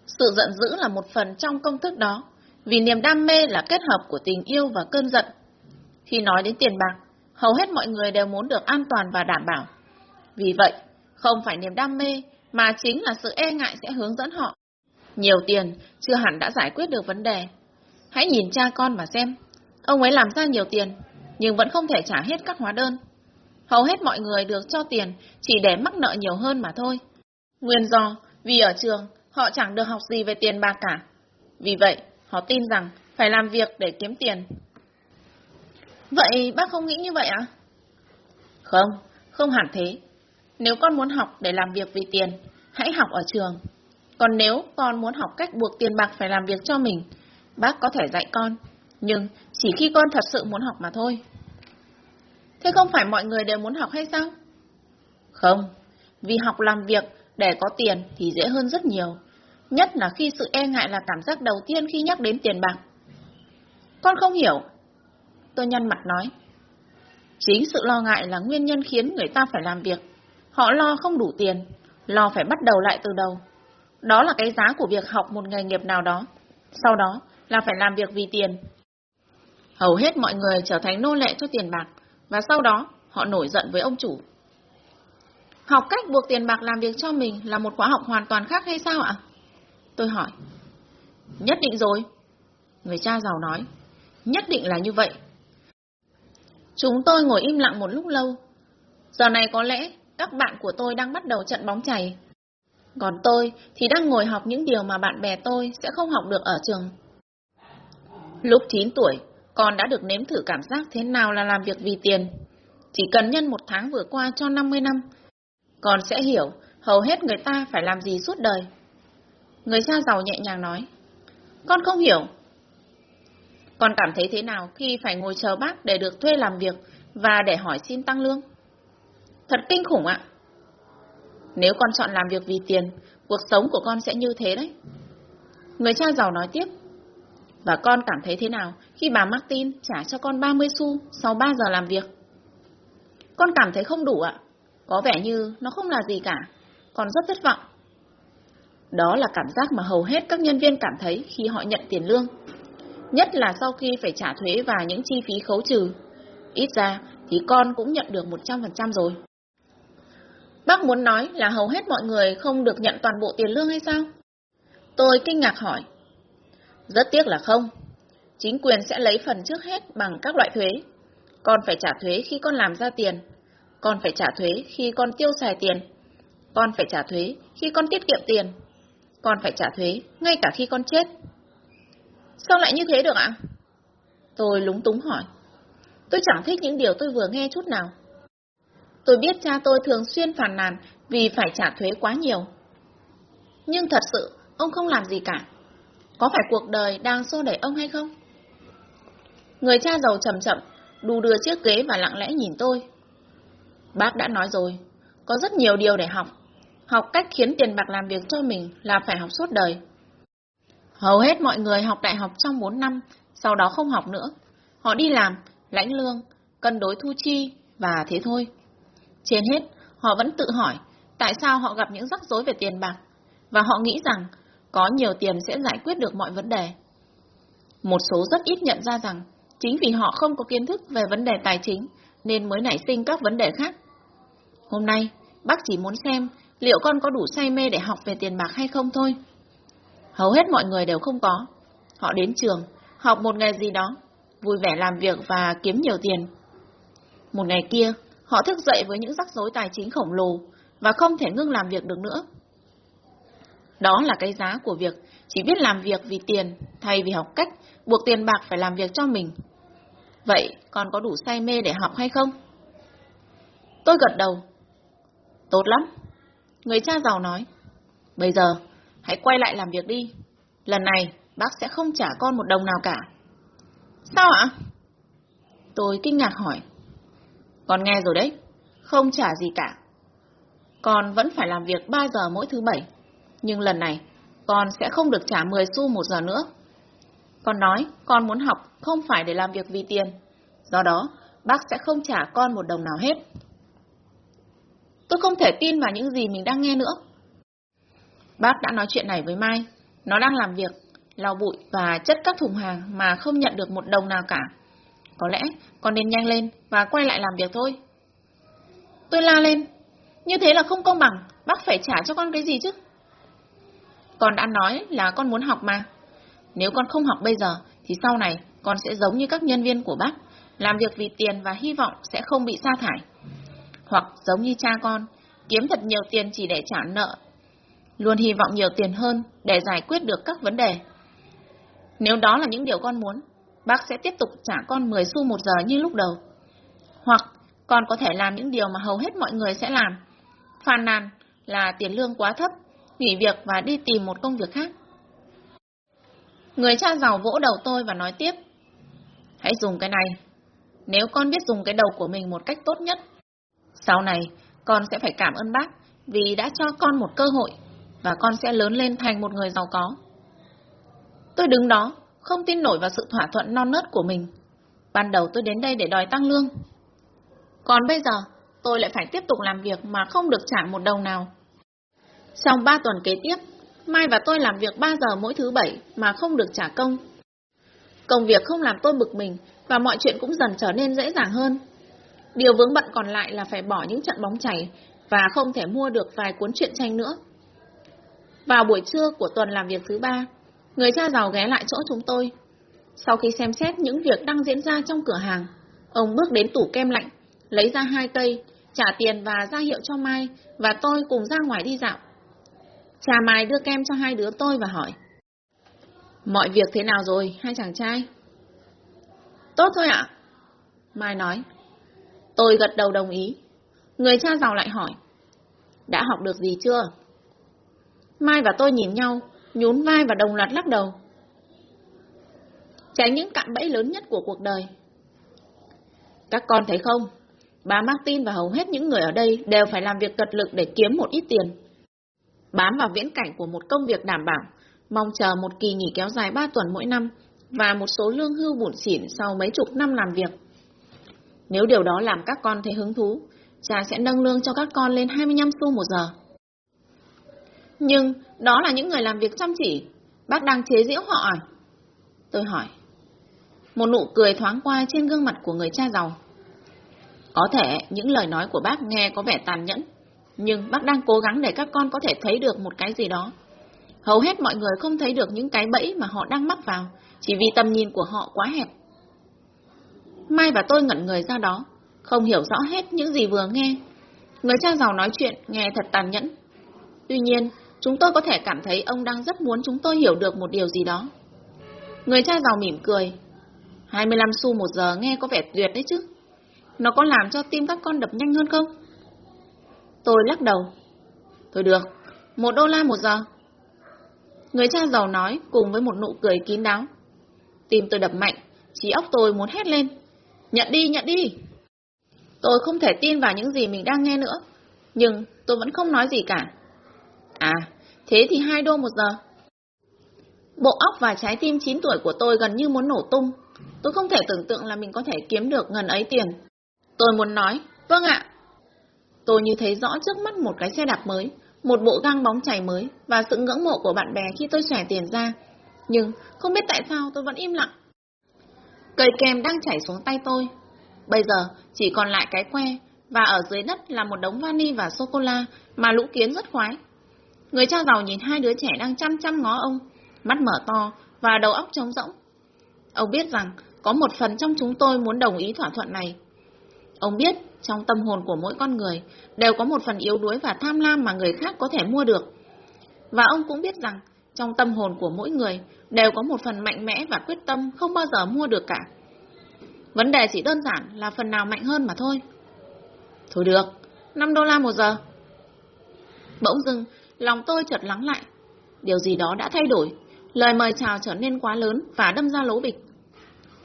Sự giận dữ là một phần trong công thức đó, vì niềm đam mê là kết hợp của tình yêu và cơn giận. Khi nói đến tiền bạc, hầu hết mọi người đều muốn được an toàn và đảm bảo. Vì vậy, không phải niềm đam mê, mà chính là sự e ngại sẽ hướng dẫn họ. Nhiều tiền chưa hẳn đã giải quyết được vấn đề. Hãy nhìn cha con mà xem. Ông ấy làm ra nhiều tiền, nhưng vẫn không thể trả hết các hóa đơn. Hầu hết mọi người được cho tiền chỉ để mắc nợ nhiều hơn mà thôi. Nguyên do vì ở trường họ chẳng được học gì về tiền bạc cả. Vì vậy, họ tin rằng phải làm việc để kiếm tiền. Vậy bác không nghĩ như vậy à? Không, không hẳn thế. Nếu con muốn học để làm việc vì tiền, hãy học ở trường. Còn nếu con muốn học cách buộc tiền bạc phải làm việc cho mình, bác có thể dạy con. Nhưng chỉ khi con thật sự muốn học mà thôi. Thế không phải mọi người đều muốn học hay sao? Không, vì học làm việc để có tiền thì dễ hơn rất nhiều. Nhất là khi sự e ngại là cảm giác đầu tiên khi nhắc đến tiền bạc. Con không hiểu. Tôi nhăn mặt nói. Chính sự lo ngại là nguyên nhân khiến người ta phải làm việc. Họ lo không đủ tiền, lo phải bắt đầu lại từ đầu. Đó là cái giá của việc học một nghề nghiệp nào đó. Sau đó là phải làm việc vì tiền. Hầu hết mọi người trở thành nô lệ cho tiền bạc, và sau đó họ nổi giận với ông chủ. Học cách buộc tiền bạc làm việc cho mình là một khóa học hoàn toàn khác hay sao ạ? Tôi hỏi. Nhất định rồi. Người cha giàu nói. Nhất định là như vậy. Chúng tôi ngồi im lặng một lúc lâu. Giờ này có lẽ các bạn của tôi đang bắt đầu trận bóng chày. Còn tôi thì đang ngồi học những điều mà bạn bè tôi sẽ không học được ở trường. Lúc 9 tuổi, con đã được nếm thử cảm giác thế nào là làm việc vì tiền. Chỉ cần nhân một tháng vừa qua cho 50 năm, con sẽ hiểu hầu hết người ta phải làm gì suốt đời. Người cha giàu nhẹ nhàng nói, con không hiểu. Con cảm thấy thế nào khi phải ngồi chờ bác để được thuê làm việc và để hỏi xin tăng lương? Thật kinh khủng ạ. Nếu con chọn làm việc vì tiền, cuộc sống của con sẽ như thế đấy. Người cha giàu nói tiếp. Và con cảm thấy thế nào khi bà Martin trả cho con 30 xu sau 3 giờ làm việc? Con cảm thấy không đủ ạ. Có vẻ như nó không là gì cả. Con rất thất vọng. Đó là cảm giác mà hầu hết các nhân viên cảm thấy khi họ nhận tiền lương. Nhất là sau khi phải trả thuế và những chi phí khấu trừ. Ít ra thì con cũng nhận được 100% rồi. Bác muốn nói là hầu hết mọi người không được nhận toàn bộ tiền lương hay sao? Tôi kinh ngạc hỏi. Rất tiếc là không. Chính quyền sẽ lấy phần trước hết bằng các loại thuế. Con phải trả thuế khi con làm ra tiền. Con phải trả thuế khi con tiêu xài tiền. Con phải trả thuế khi con tiết kiệm tiền. Con phải trả thuế ngay cả khi con chết. Sao lại như thế được ạ? Tôi lúng túng hỏi. Tôi chẳng thích những điều tôi vừa nghe chút nào. Tôi biết cha tôi thường xuyên phàn nàn vì phải trả thuế quá nhiều. Nhưng thật sự, ông không làm gì cả. Có phải cuộc đời đang xô đẩy ông hay không? Người cha giàu chậm chậm, đu đưa chiếc ghế và lặng lẽ nhìn tôi. Bác đã nói rồi, có rất nhiều điều để học. Học cách khiến tiền bạc làm việc cho mình là phải học suốt đời. Hầu hết mọi người học đại học trong 4 năm, sau đó không học nữa. Họ đi làm lãnh lương, cân đối thu chi, và thế thôi. Trên hết, họ vẫn tự hỏi tại sao họ gặp những rắc rối về tiền bạc, và họ nghĩ rằng có nhiều tiền sẽ giải quyết được mọi vấn đề. Một số rất ít nhận ra rằng chính vì họ không có kiến thức về vấn đề tài chính nên mới nảy sinh các vấn đề khác. Hôm nay, bác chỉ muốn xem liệu con có đủ say mê để học về tiền bạc hay không thôi. Hầu hết mọi người đều không có. Họ đến trường, học một nghề gì đó, vui vẻ làm việc và kiếm nhiều tiền. Một ngày kia, họ thức dậy với những rắc rối tài chính khổng lồ và không thể ngưng làm việc được nữa. Đó là cái giá của việc chỉ biết làm việc vì tiền thay vì học cách buộc tiền bạc phải làm việc cho mình. Vậy còn có đủ say mê để học hay không? Tôi gật đầu. Tốt lắm. Người cha giàu nói. Bây giờ, hãy quay lại làm việc đi. Lần này, bác sẽ không trả con một đồng nào cả. Sao ạ? Tôi kinh ngạc hỏi. Con nghe rồi đấy, không trả gì cả. Con vẫn phải làm việc 3 giờ mỗi thứ bảy, nhưng lần này con sẽ không được trả 10 xu một giờ nữa. Con nói con muốn học không phải để làm việc vì tiền, do đó bác sẽ không trả con một đồng nào hết. Tôi không thể tin vào những gì mình đang nghe nữa. Bác đã nói chuyện này với Mai, nó đang làm việc, lau bụi và chất các thùng hàng mà không nhận được một đồng nào cả. Có lẽ con nên nhanh lên và quay lại làm việc thôi. Tôi la lên. Như thế là không công bằng, bác phải trả cho con cái gì chứ? Con đã nói là con muốn học mà. Nếu con không học bây giờ, thì sau này con sẽ giống như các nhân viên của bác, làm việc vì tiền và hy vọng sẽ không bị sa thải. Hoặc giống như cha con, kiếm thật nhiều tiền chỉ để trả nợ, luôn hy vọng nhiều tiền hơn để giải quyết được các vấn đề. Nếu đó là những điều con muốn, bác sẽ tiếp tục trả con 10 xu một giờ như lúc đầu. Hoặc con có thể làm những điều mà hầu hết mọi người sẽ làm. Phàn nàn là tiền lương quá thấp, nghỉ việc và đi tìm một công việc khác. Người cha giàu vỗ đầu tôi và nói tiếp. Hãy dùng cái này. Nếu con biết dùng cái đầu của mình một cách tốt nhất, sau này con sẽ phải cảm ơn bác vì đã cho con một cơ hội và con sẽ lớn lên thành một người giàu có. Tôi đứng đó, không tin nổi vào sự thỏa thuận non nớt của mình. Ban đầu tôi đến đây để đòi tăng lương. Còn bây giờ, tôi lại phải tiếp tục làm việc mà không được trả một đồng nào. Sau ba tuần kế tiếp, Mai và tôi làm việc 3 giờ mỗi thứ bảy mà không được trả công. Công việc không làm tôi bực mình và mọi chuyện cũng dần trở nên dễ dàng hơn. Điều vướng bận còn lại là phải bỏ những trận bóng chảy và không thể mua được vài cuốn truyện tranh nữa. Vào buổi trưa của tuần làm việc thứ ba, người cha giàu ghé lại chỗ chúng tôi. Sau khi xem xét những việc đang diễn ra trong cửa hàng, ông bước đến tủ kem lạnh, lấy ra hai cây, trả tiền và ra hiệu cho Mai và tôi cùng ra ngoài đi dạo. Cha Mai đưa kem cho hai đứa tôi và hỏi. Mọi việc thế nào rồi, hai chàng trai? Tốt thôi ạ. Mai nói. Tôi gật đầu đồng ý. Người cha giàu lại hỏi. Đã học được gì chưa? Mai và tôi nhìn nhau, nhún vai và đồng loạt lắc đầu. Tránh những cạm bẫy lớn nhất của cuộc đời. Các con thấy không? Bà Martin và hầu hết những người ở đây đều phải làm việc cật lực để kiếm một ít tiền. Bám vào viễn cảnh của một công việc đảm bảo, mong chờ một kỳ nghỉ kéo dài 3 tuần mỗi năm và một số lương hưu bụn xỉn sau mấy chục năm làm việc. Nếu điều đó làm các con thấy hứng thú, cha sẽ nâng lương cho các con lên 25 xu một giờ. Nhưng đó là những người làm việc chăm chỉ, bác đang chế giễu họ à? Tôi hỏi. Một nụ cười thoáng qua trên gương mặt của người cha giàu. Có thể những lời nói của bác nghe có vẻ tàn nhẫn, nhưng bác đang cố gắng để các con có thể thấy được một cái gì đó. Hầu hết mọi người không thấy được những cái bẫy mà họ đang mắc vào, chỉ vì tầm nhìn của họ quá hẹp. Mai và tôi ngẩn người ra đó, không hiểu rõ hết những gì vừa nghe. Người cha giàu nói chuyện nghe thật tàn nhẫn. Tuy nhiên, chúng tôi có thể cảm thấy ông đang rất muốn chúng tôi hiểu được một điều gì đó. Người cha giàu mỉm cười. 25 xu một giờ nghe có vẻ tuyệt đấy chứ. Nó có làm cho tim các con đập nhanh hơn không? Tôi lắc đầu. Thôi được, một đô la một giờ. Người cha giàu nói cùng với một nụ cười kín đáo. Tim tôi đập mạnh, trí óc tôi muốn hét lên. Nhận đi, nhận đi. Tôi không thể tin vào những gì mình đang nghe nữa, nhưng tôi vẫn không nói gì cả. À, thế thì hai đô một giờ. Bộ óc và trái tim 9 tuổi của tôi gần như muốn nổ tung. Tôi không thể tưởng tượng là mình có thể kiếm được ngần ấy tiền. Tôi muốn nói, vâng ạ. Tôi như thấy rõ trước mắt một cái xe đạp mới, một bộ găng bóng chảy mới và sự ngưỡng mộ của bạn bè khi tôi xẻ tiền ra. Nhưng không biết tại sao tôi vẫn im lặng. Cây kem đang chảy xuống tay tôi. Bây giờ chỉ còn lại cái que và ở dưới đất là một đống vani và sô-cô-la mà lũ kiến rất khoái. Người cha giàu nhìn hai đứa trẻ đang chăm chăm ngó ông, mắt mở to và đầu óc trống rỗng. Ông biết rằng có một phần trong chúng tôi muốn đồng ý thỏa thuận này. Ông biết trong tâm hồn của mỗi con người đều có một phần yếu đuối và tham lam mà người khác có thể mua được. Và ông cũng biết rằng trong tâm hồn của mỗi người đều có một phần mạnh mẽ và quyết tâm không bao giờ mua được cả. Vấn đề chỉ đơn giản là phần nào mạnh hơn mà thôi. Thôi được, 5 đô la một giờ. Bỗng dưng, lòng tôi chợt lắng lại. Điều gì đó đã thay đổi. Lời mời chào trở nên quá lớn và đâm ra lỗ bịch.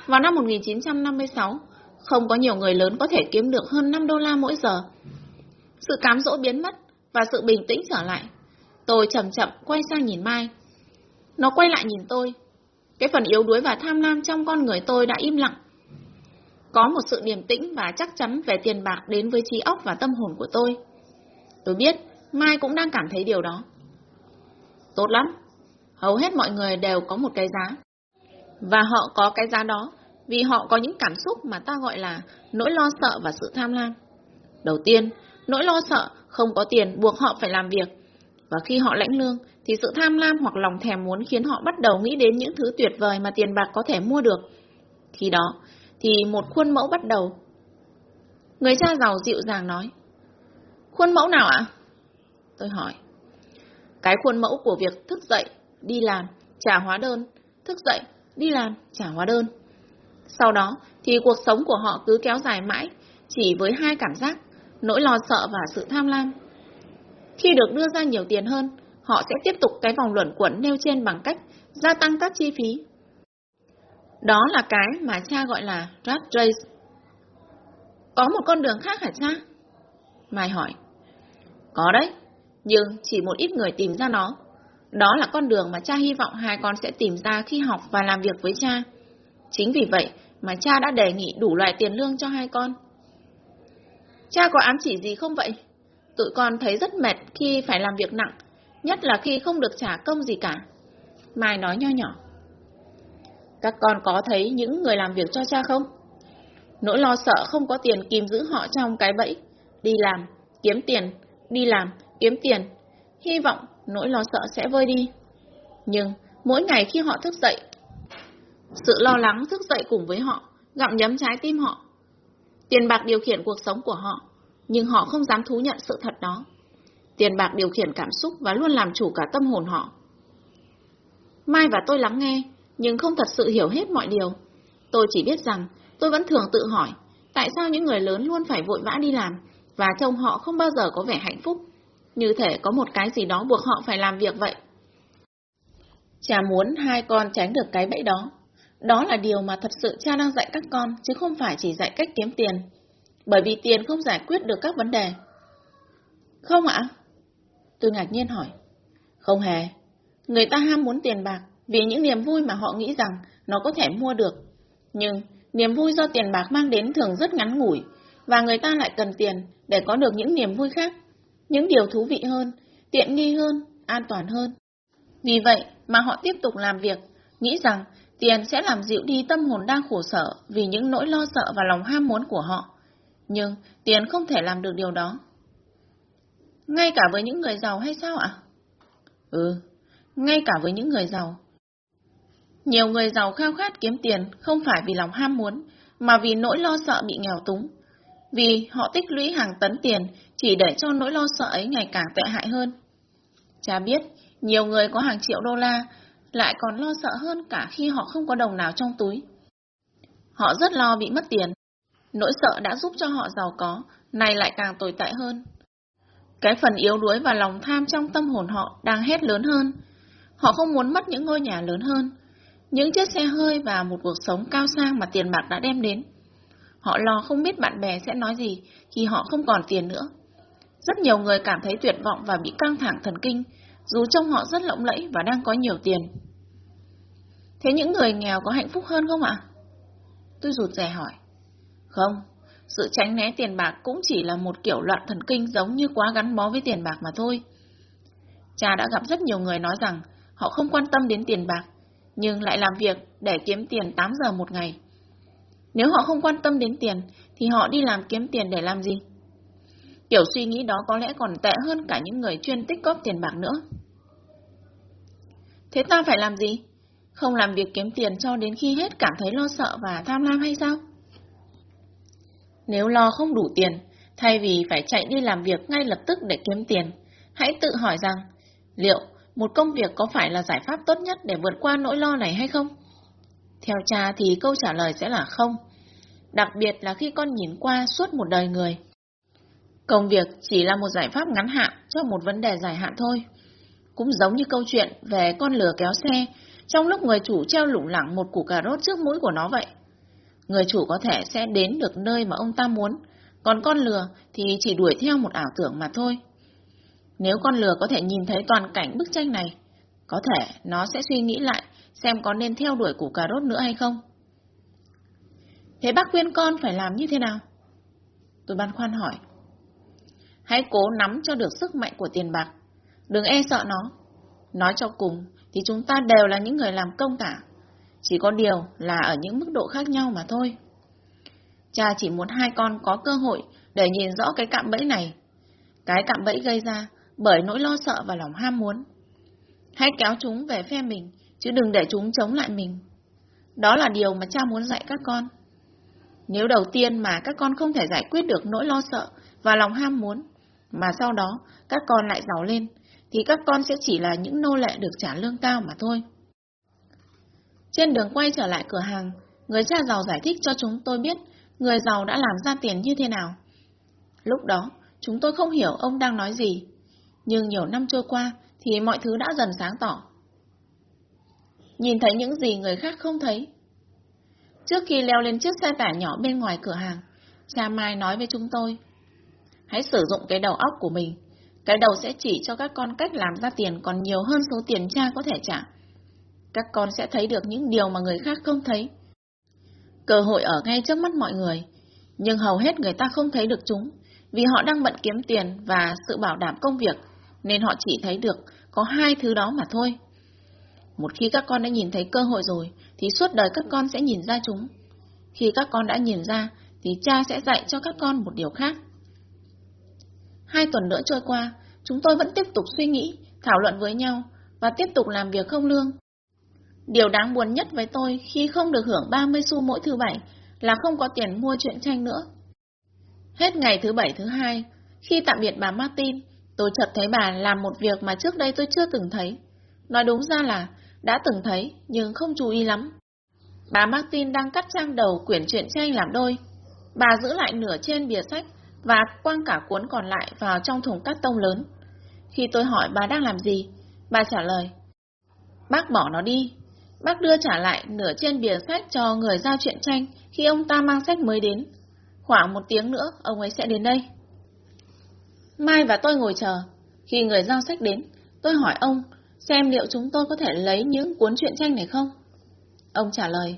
Vào năm 1956, không có nhiều người lớn có thể kiếm được hơn 5 đô la mỗi giờ. Sự cám dỗ biến mất và sự bình tĩnh trở lại. Tôi chậm chậm quay sang nhìn Mai. Nó quay lại nhìn tôi. Cái phần yếu đuối và tham lam trong con người tôi đã im lặng. Có một sự điềm tĩnh và chắc chắn về tiền bạc đến với trí óc và tâm hồn của tôi. Tôi biết Mai cũng đang cảm thấy điều đó. Tốt lắm. Hầu hết mọi người đều có một cái giá. Và họ có cái giá đó vì họ có những cảm xúc mà ta gọi là nỗi lo sợ và sự tham lam. Đầu tiên, nỗi lo sợ không có tiền buộc họ phải làm việc. Và khi họ lãnh lương, thì sự tham lam hoặc lòng thèm muốn khiến họ bắt đầu nghĩ đến những thứ tuyệt vời mà tiền bạc có thể mua được. Khi đó, thì một khuôn mẫu bắt đầu. Người cha giàu dịu dàng nói. Khuôn mẫu nào ạ? Tôi hỏi. Cái khuôn mẫu của việc thức dậy, đi làm, trả hóa đơn, thức dậy, đi làm, trả hóa đơn. Sau đó thì cuộc sống của họ cứ kéo dài mãi, chỉ với hai cảm giác, nỗi lo sợ và sự tham lam. Khi được đưa ra nhiều tiền hơn, họ sẽ tiếp tục cái vòng luẩn quẩn nêu trên bằng cách gia tăng các chi phí. Đó là cái mà cha gọi là rat race. Có một con đường khác hả cha? Mai hỏi. Có đấy, nhưng chỉ một ít người tìm ra nó. Đó là con đường mà cha hy vọng hai con sẽ tìm ra khi học và làm việc với cha. Chính vì vậy mà cha đã đề nghị đủ loại tiền lương cho hai con. Cha có ám chỉ gì không vậy? Tụi con thấy rất mệt khi phải làm việc nặng, nhất là khi không được trả công gì cả. Mai nói nho nhỏ. Các con có thấy những người làm việc cho cha không? Nỗi lo sợ không có tiền kìm giữ họ trong cái bẫy. Đi làm, kiếm tiền, đi làm, kiếm tiền. Hy vọng nỗi lo sợ sẽ vơi đi. Nhưng mỗi ngày khi họ thức dậy, sự lo lắng thức dậy cùng với họ, gặm nhấm trái tim họ. Tiền bạc điều khiển cuộc sống của họ, nhưng họ không dám thú nhận sự thật đó. Tiền bạc điều khiển cảm xúc và luôn làm chủ cả tâm hồn họ. Mai và tôi lắng nghe, nhưng không thật sự hiểu hết mọi điều. Tôi chỉ biết rằng, tôi vẫn thường tự hỏi, tại sao những người lớn luôn phải vội vã đi làm, và trông họ không bao giờ có vẻ hạnh phúc. Như thể có một cái gì đó buộc họ phải làm việc vậy. Cha muốn hai con tránh được cái bẫy đó. Đó là điều mà thật sự cha đang dạy các con, chứ không phải chỉ dạy cách kiếm tiền. Bởi vì tiền không giải quyết được các vấn đề. Không ạ? Tôi ngạc nhiên hỏi. Không hề. Người ta ham muốn tiền bạc vì những niềm vui mà họ nghĩ rằng nó có thể mua được. Nhưng niềm vui do tiền bạc mang đến thường rất ngắn ngủi, và người ta lại cần tiền để có được những niềm vui khác, những điều thú vị hơn, tiện nghi hơn, an toàn hơn. Vì vậy mà họ tiếp tục làm việc, nghĩ rằng tiền sẽ làm dịu đi tâm hồn đang khổ sở vì những nỗi lo sợ và lòng ham muốn của họ. Nhưng tiền không thể làm được điều đó. Ngay cả với những người giàu hay sao ạ? Ừ, ngay cả với những người giàu. Nhiều người giàu khao khát kiếm tiền không phải vì lòng ham muốn, mà vì nỗi lo sợ bị nghèo túng. Vì họ tích lũy hàng tấn tiền chỉ để cho nỗi lo sợ ấy ngày càng tệ hại hơn. Cha biết, nhiều người có hàng triệu đô la lại còn lo sợ hơn cả khi họ không có đồng nào trong túi. Họ rất lo bị mất tiền. Nỗi sợ đã giúp cho họ giàu có, này lại càng tồi tệ hơn. Cái phần yếu đuối và lòng tham trong tâm hồn họ đang hết lớn hơn. Họ không muốn mất những ngôi nhà lớn hơn, những chiếc xe hơi và một cuộc sống cao sang mà tiền bạc đã đem đến. Họ lo không biết bạn bè sẽ nói gì khi họ không còn tiền nữa. Rất nhiều người cảm thấy tuyệt vọng và bị căng thẳng thần kinh, dù trông họ rất lộng lẫy và đang có nhiều tiền. Thế những người nghèo có hạnh phúc hơn không ạ? Tôi rụt rè hỏi. Không, sự tránh né tiền bạc cũng chỉ là một kiểu loạn thần kinh giống như quá gắn bó với tiền bạc mà thôi. Cha đã gặp rất nhiều người nói rằng họ không quan tâm đến tiền bạc, nhưng lại làm việc để kiếm tiền 8 giờ một ngày. Nếu họ không quan tâm đến tiền, thì họ đi làm kiếm tiền để làm gì? Kiểu suy nghĩ đó có lẽ còn tệ hơn cả những người chuyên tích góp tiền bạc nữa. Thế ta phải làm gì? Không làm việc kiếm tiền cho đến khi hết cảm thấy lo sợ và tham lam hay sao? Nếu lo không đủ tiền, thay vì phải chạy đi làm việc ngay lập tức để kiếm tiền, hãy tự hỏi rằng liệu một công việc có phải là giải pháp tốt nhất để vượt qua nỗi lo này hay không? Theo cha thì câu trả lời sẽ là không, đặc biệt là khi con nhìn qua suốt một đời người. Công việc chỉ là một giải pháp ngắn hạn cho một vấn đề dài hạn thôi. Cũng giống như câu chuyện về con lừa kéo xe, trong lúc người chủ treo lủng lẳng một củ cà rốt trước mũi của nó vậy. Người chủ có thể sẽ đến được nơi mà ông ta muốn, còn con lừa thì chỉ đuổi theo một ảo tưởng mà thôi. Nếu con lừa có thể nhìn thấy toàn cảnh bức tranh này, có thể nó sẽ suy nghĩ lại xem có nên theo đuổi củ cà rốt nữa hay không. Thế bác khuyên con phải làm như thế nào? Tôi băn khoăn hỏi. Hãy cố nắm cho được sức mạnh của tiền bạc. Đừng e sợ nó. Nói cho cùng thì chúng ta đều là những người làm công cả. Chỉ có điều là ở những mức độ khác nhau mà thôi. Cha chỉ muốn hai con có cơ hội để nhìn rõ cái cạm bẫy này. Cái cạm bẫy gây ra bởi nỗi lo sợ và lòng ham muốn. Hãy kéo chúng về phe mình, chứ đừng để chúng chống lại mình. Đó là điều mà cha muốn dạy các con. Nếu đầu tiên mà các con không thể giải quyết được nỗi lo sợ và lòng ham muốn, mà sau đó các con lại giàu lên, thì các con sẽ chỉ là những nô lệ được trả lương cao mà thôi. Trên đường quay trở lại cửa hàng, người cha giàu giải thích cho chúng tôi biết người giàu đã làm ra tiền như thế nào. Lúc đó, chúng tôi không hiểu ông đang nói gì, nhưng nhiều năm trôi qua thì mọi thứ đã dần sáng tỏ. Nhìn thấy những gì người khác không thấy. Trước khi leo lên chiếc xe tải nhỏ bên ngoài cửa hàng, cha Mai nói với chúng tôi, hãy sử dụng cái đầu óc của mình. Cái đầu sẽ chỉ cho các con cách làm ra tiền còn nhiều hơn số tiền cha có thể trả. Các con sẽ thấy được những điều mà người khác không thấy. Cơ hội ở ngay trước mắt mọi người, nhưng hầu hết người ta không thấy được chúng, vì họ đang bận kiếm tiền và sự bảo đảm công việc, nên họ chỉ thấy được có hai thứ đó mà thôi. Một khi các con đã nhìn thấy cơ hội rồi, thì suốt đời các con sẽ nhìn ra chúng. Khi các con đã nhìn ra, thì cha sẽ dạy cho các con một điều khác. Hai tuần nữa trôi qua, chúng tôi vẫn tiếp tục suy nghĩ, thảo luận với nhau và tiếp tục làm việc không lương. Điều đáng buồn nhất với tôi khi không được hưởng 30 xu mỗi thứ bảy là không có tiền mua truyện tranh nữa. Hết ngày thứ bảy thứ hai, khi tạm biệt bà Martin, tôi chợt thấy bà làm một việc mà trước đây tôi chưa từng thấy. Nói đúng ra là đã từng thấy nhưng không chú ý lắm. Bà Martin đang cắt trang đầu quyển truyện tranh làm đôi. Bà giữ lại nửa trên bìa sách và quăng cả cuốn còn lại vào trong thùng cắt tông lớn. Khi tôi hỏi bà đang làm gì, bà trả lời. Bác bỏ nó đi. Bác đưa trả lại nửa trên bìa sách cho người giao truyện tranh khi ông ta mang sách mới đến. Khoảng một tiếng nữa, ông ấy sẽ đến đây. Mai và tôi ngồi chờ. Khi người giao sách đến, tôi hỏi ông xem liệu chúng tôi có thể lấy những cuốn truyện tranh này không. Ông trả lời,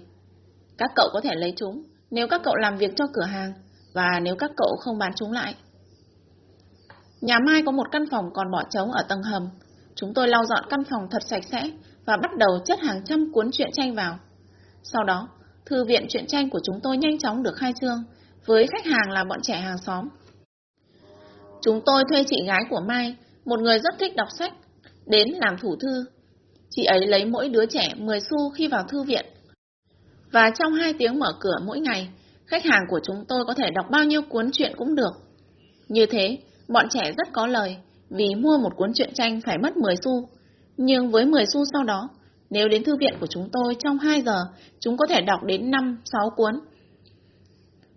các cậu có thể lấy chúng nếu các cậu làm việc cho cửa hàng và nếu các cậu không bán chúng lại. Nhà Mai có một căn phòng còn bỏ trống ở tầng hầm. Chúng tôi lau dọn căn phòng thật sạch sẽ và bắt đầu chất hàng trăm cuốn truyện tranh vào. Sau đó, thư viện truyện tranh của chúng tôi nhanh chóng được khai trương, với khách hàng là bọn trẻ hàng xóm. Chúng tôi thuê chị gái của Mai, một người rất thích đọc sách, đến làm thủ thư. Chị ấy lấy mỗi đứa trẻ 10 xu khi vào thư viện. Và trong 2 tiếng mở cửa mỗi ngày, khách hàng của chúng tôi có thể đọc bao nhiêu cuốn truyện cũng được. Như thế, bọn trẻ rất có lời, vì mua một cuốn truyện tranh phải mất 10 xu. Nhưng với 10 xu sau đó, nếu đến thư viện của chúng tôi trong 2 giờ, chúng có thể đọc đến 5-6 cuốn.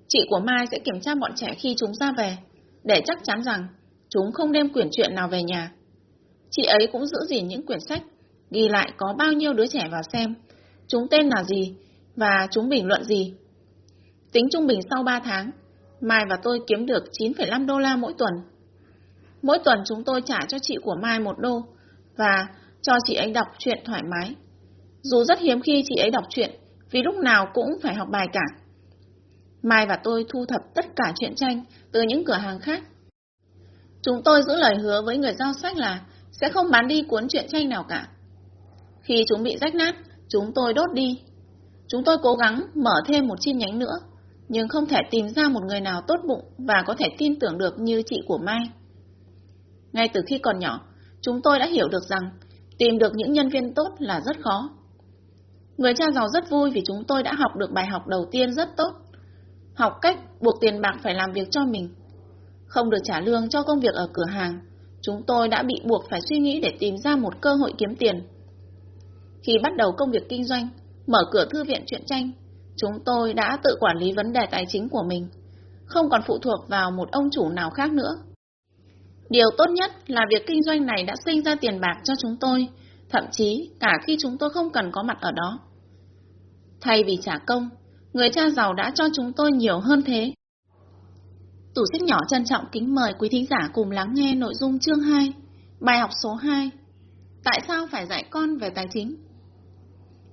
Chị của Mai sẽ kiểm tra bọn trẻ khi chúng ra về, để chắc chắn rằng chúng không đem quyển truyện nào về nhà. Chị ấy cũng giữ gìn những quyển sách, ghi lại có bao nhiêu đứa trẻ vào xem, chúng tên là gì và chúng bình luận gì. Tính trung bình sau 3 tháng, Mai và tôi kiếm được 9,5 đô la mỗi tuần. Mỗi tuần chúng tôi trả cho chị của Mai một đô và cho chị ấy đọc truyện thoải mái. Dù rất hiếm khi chị ấy đọc truyện, vì lúc nào cũng phải học bài cả. Mai và tôi thu thập tất cả truyện tranh từ những cửa hàng khác. Chúng tôi giữ lời hứa với người giao sách là sẽ không bán đi cuốn truyện tranh nào cả. Khi chúng bị rách nát, chúng tôi đốt đi. Chúng tôi cố gắng mở thêm một chi nhánh nữa, nhưng không thể tìm ra một người nào tốt bụng và có thể tin tưởng được như chị của Mai. Ngay từ khi còn nhỏ, chúng tôi đã hiểu được rằng tìm được những nhân viên tốt là rất khó. Người cha giàu rất vui vì chúng tôi đã học được bài học đầu tiên rất tốt. Học cách buộc tiền bạc phải làm việc cho mình. Không được trả lương cho công việc ở cửa hàng, chúng tôi đã bị buộc phải suy nghĩ để tìm ra một cơ hội kiếm tiền. Khi bắt đầu công việc kinh doanh, mở cửa thư viện truyện tranh, chúng tôi đã tự quản lý vấn đề tài chính của mình, không còn phụ thuộc vào một ông chủ nào khác nữa. Điều tốt nhất là việc kinh doanh này đã sinh ra tiền bạc cho chúng tôi, thậm chí cả khi chúng tôi không cần có mặt ở đó. Thay vì trả công, người cha giàu đã cho chúng tôi nhiều hơn thế. Tủ sách nhỏ trân trọng kính mời quý thính giả cùng lắng nghe nội dung chương 2, bài học số 2. Tại sao phải dạy con về tài chính?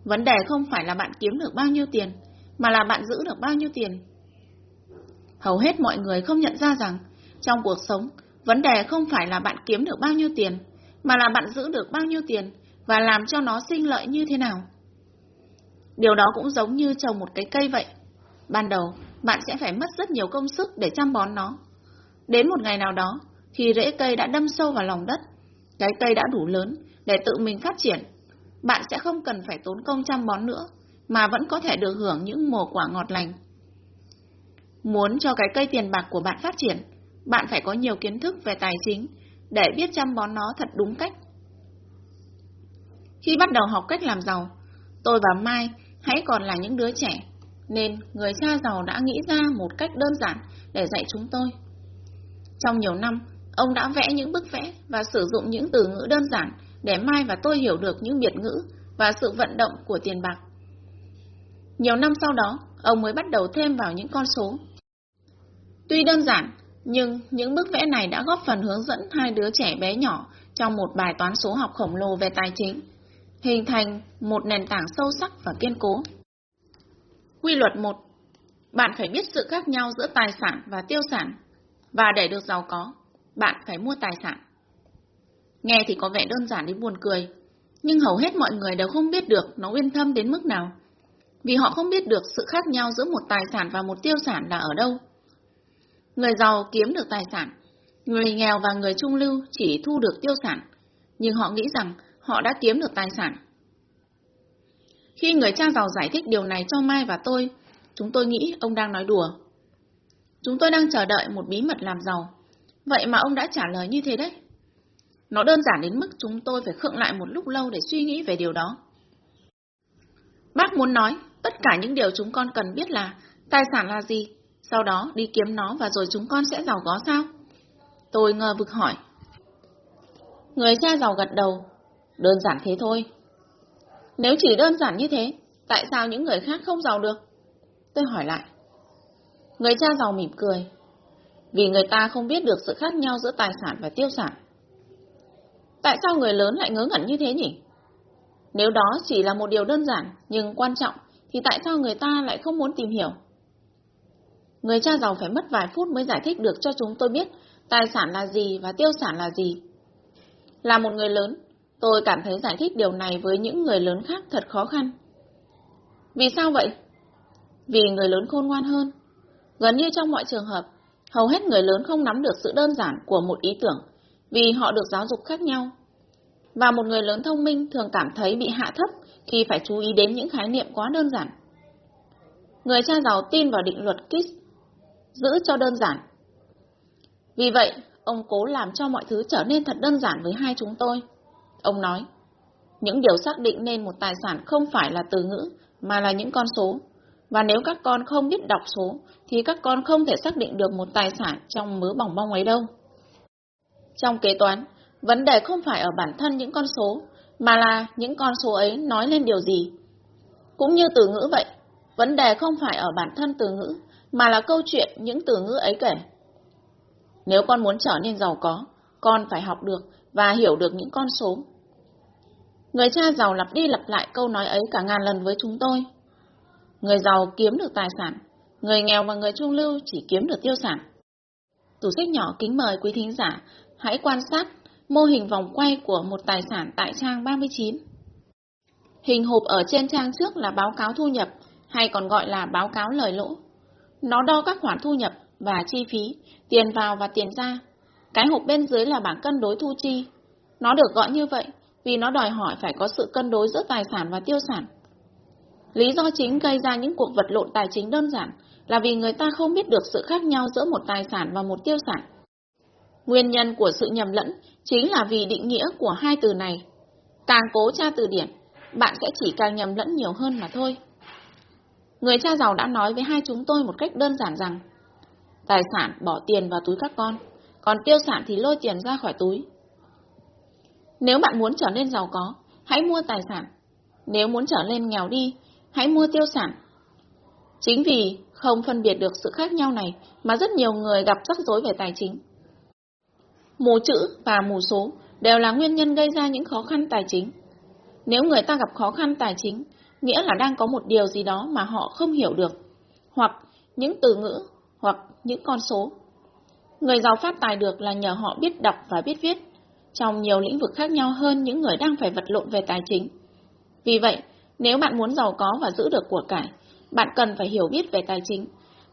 Vấn đề không phải là bạn kiếm được bao nhiêu tiền, mà là bạn giữ được bao nhiêu tiền. Hầu hết mọi người không nhận ra rằng, trong cuộc sống, vấn đề không phải là bạn kiếm được bao nhiêu tiền, mà là bạn giữ được bao nhiêu tiền và làm cho nó sinh lợi như thế nào. Điều đó cũng giống như trồng một cái cây vậy. Ban đầu, bạn sẽ phải mất rất nhiều công sức để chăm bón nó. Đến một ngày nào đó, khi rễ cây đã đâm sâu vào lòng đất, cái cây đã đủ lớn để tự mình phát triển, bạn sẽ không cần phải tốn công chăm bón nữa, mà vẫn có thể được hưởng những mùa quả ngọt lành. Muốn cho cái cây tiền bạc của bạn phát triển, bạn phải có nhiều kiến thức về tài chính để biết chăm bón nó thật đúng cách. Khi bắt đầu học cách làm giàu, tôi và Mai hãy còn là những đứa trẻ, nên người cha giàu đã nghĩ ra một cách đơn giản để dạy chúng tôi. Trong nhiều năm, ông đã vẽ những bức vẽ và sử dụng những từ ngữ đơn giản để Mai và tôi hiểu được những biệt ngữ và sự vận động của tiền bạc. Nhiều năm sau đó, ông mới bắt đầu thêm vào những con số. Tuy đơn giản, nhưng những bức vẽ này đã góp phần hướng dẫn hai đứa trẻ bé nhỏ trong một bài toán số học khổng lồ về tài chính, hình thành một nền tảng sâu sắc và kiên cố. Quy luật 1. Bạn phải biết sự khác nhau giữa tài sản và tiêu sản, và để được giàu có, bạn phải mua tài sản. Nghe thì có vẻ đơn giản đến buồn cười, nhưng hầu hết mọi người đều không biết được nó uyên thâm đến mức nào, vì họ không biết được sự khác nhau giữa một tài sản và một tiêu sản là ở đâu. Người giàu kiếm được tài sản, người nghèo và người trung lưu chỉ thu được tiêu sản, nhưng họ nghĩ rằng họ đã kiếm được tài sản. Khi người cha giàu giải thích điều này cho Mai và tôi, chúng tôi nghĩ ông đang nói đùa. Chúng tôi đang chờ đợi một bí mật làm giàu. Vậy mà ông đã trả lời như thế đấy. Nó đơn giản đến mức chúng tôi phải khựng lại một lúc lâu để suy nghĩ về điều đó. Bác muốn nói, tất cả những điều chúng con cần biết là tài sản là gì, sau đó đi kiếm nó và rồi chúng con sẽ giàu có sao? Tôi ngờ vực hỏi. Người cha giàu gật đầu. Đơn giản thế thôi. Nếu chỉ đơn giản như thế, tại sao những người khác không giàu được? Tôi hỏi lại. Người cha giàu mỉm cười. Vì người ta không biết được sự khác nhau giữa tài sản và tiêu sản. Tại sao người lớn lại ngớ ngẩn như thế nhỉ? Nếu đó chỉ là một điều đơn giản nhưng quan trọng, thì tại sao người ta lại không muốn tìm hiểu? Người cha giàu phải mất vài phút mới giải thích được cho chúng tôi biết tài sản là gì và tiêu sản là gì. Là một người lớn, tôi cảm thấy giải thích điều này với những người lớn khác thật khó khăn. Vì sao vậy? Vì người lớn khôn ngoan hơn. Gần như trong mọi trường hợp, hầu hết người lớn không nắm được sự đơn giản của một ý tưởng vì họ được giáo dục khác nhau. Và một người lớn thông minh thường cảm thấy bị hạ thấp khi phải chú ý đến những khái niệm quá đơn giản. Người cha giàu tin vào định luật Kiss, giữ cho đơn giản. Vì vậy, ông cố làm cho mọi thứ trở nên thật đơn giản với hai chúng tôi. Ông nói, những điều xác định nên một tài sản không phải là từ ngữ, mà là những con số. Và nếu các con không biết đọc số, thì các con không thể xác định được một tài sản trong mớ bỏng bong ấy đâu. Trong kế toán, vấn đề không phải ở bản thân những con số, mà là những con số ấy nói lên điều gì. Cũng như từ ngữ vậy, vấn đề không phải ở bản thân từ ngữ, mà là câu chuyện những từ ngữ ấy kể. Nếu con muốn trở nên giàu có, con phải học được và hiểu được những con số. Người cha giàu lặp đi lặp lại câu nói ấy cả ngàn lần với chúng tôi. Người giàu kiếm được tài sản, Người nghèo và người trung lưu chỉ kiếm được tiêu sản. Tủ sách nhỏ kính mời quý thính giả hãy quan sát mô hình vòng quay của một tài sản tại trang 39. Hình hộp ở trên trang trước là báo cáo thu nhập, hay còn gọi là báo cáo lời lỗ. Nó đo các khoản thu nhập và chi phí, tiền vào và tiền ra. Cái hộp bên dưới là bảng cân đối thu chi. Nó được gọi như vậy vì nó đòi hỏi phải có sự cân đối giữa tài sản và tiêu sản. Lý do chính gây ra những cuộc vật lộn tài chính đơn giản là vì người ta không biết được sự khác nhau giữa một tài sản và một tiêu sản. Nguyên nhân của sự nhầm lẫn chính là vì định nghĩa của hai từ này. Càng cố tra từ điển, bạn sẽ chỉ càng nhầm lẫn nhiều hơn mà thôi. Người cha giàu đã nói với hai chúng tôi một cách đơn giản rằng Tài sản bỏ tiền vào túi các con, còn tiêu sản thì lôi tiền ra khỏi túi. Nếu bạn muốn trở nên giàu có, hãy mua tài sản. Nếu muốn trở nên nghèo đi, hãy mua tiêu sản. Chính vì không phân biệt được sự khác nhau này mà rất nhiều người gặp rắc rối về tài chính. Mù chữ và mù số đều là nguyên nhân gây ra những khó khăn tài chính. Nếu người ta gặp khó khăn tài chính, nghĩa là đang có một điều gì đó mà họ không hiểu được, hoặc những từ ngữ, hoặc những con số. Người giàu phát tài được là nhờ họ biết đọc và biết viết, trong nhiều lĩnh vực khác nhau hơn những người đang phải vật lộn về tài chính. Vì vậy, nếu bạn muốn giàu có và giữ được của cải, bạn cần phải hiểu biết về tài chính,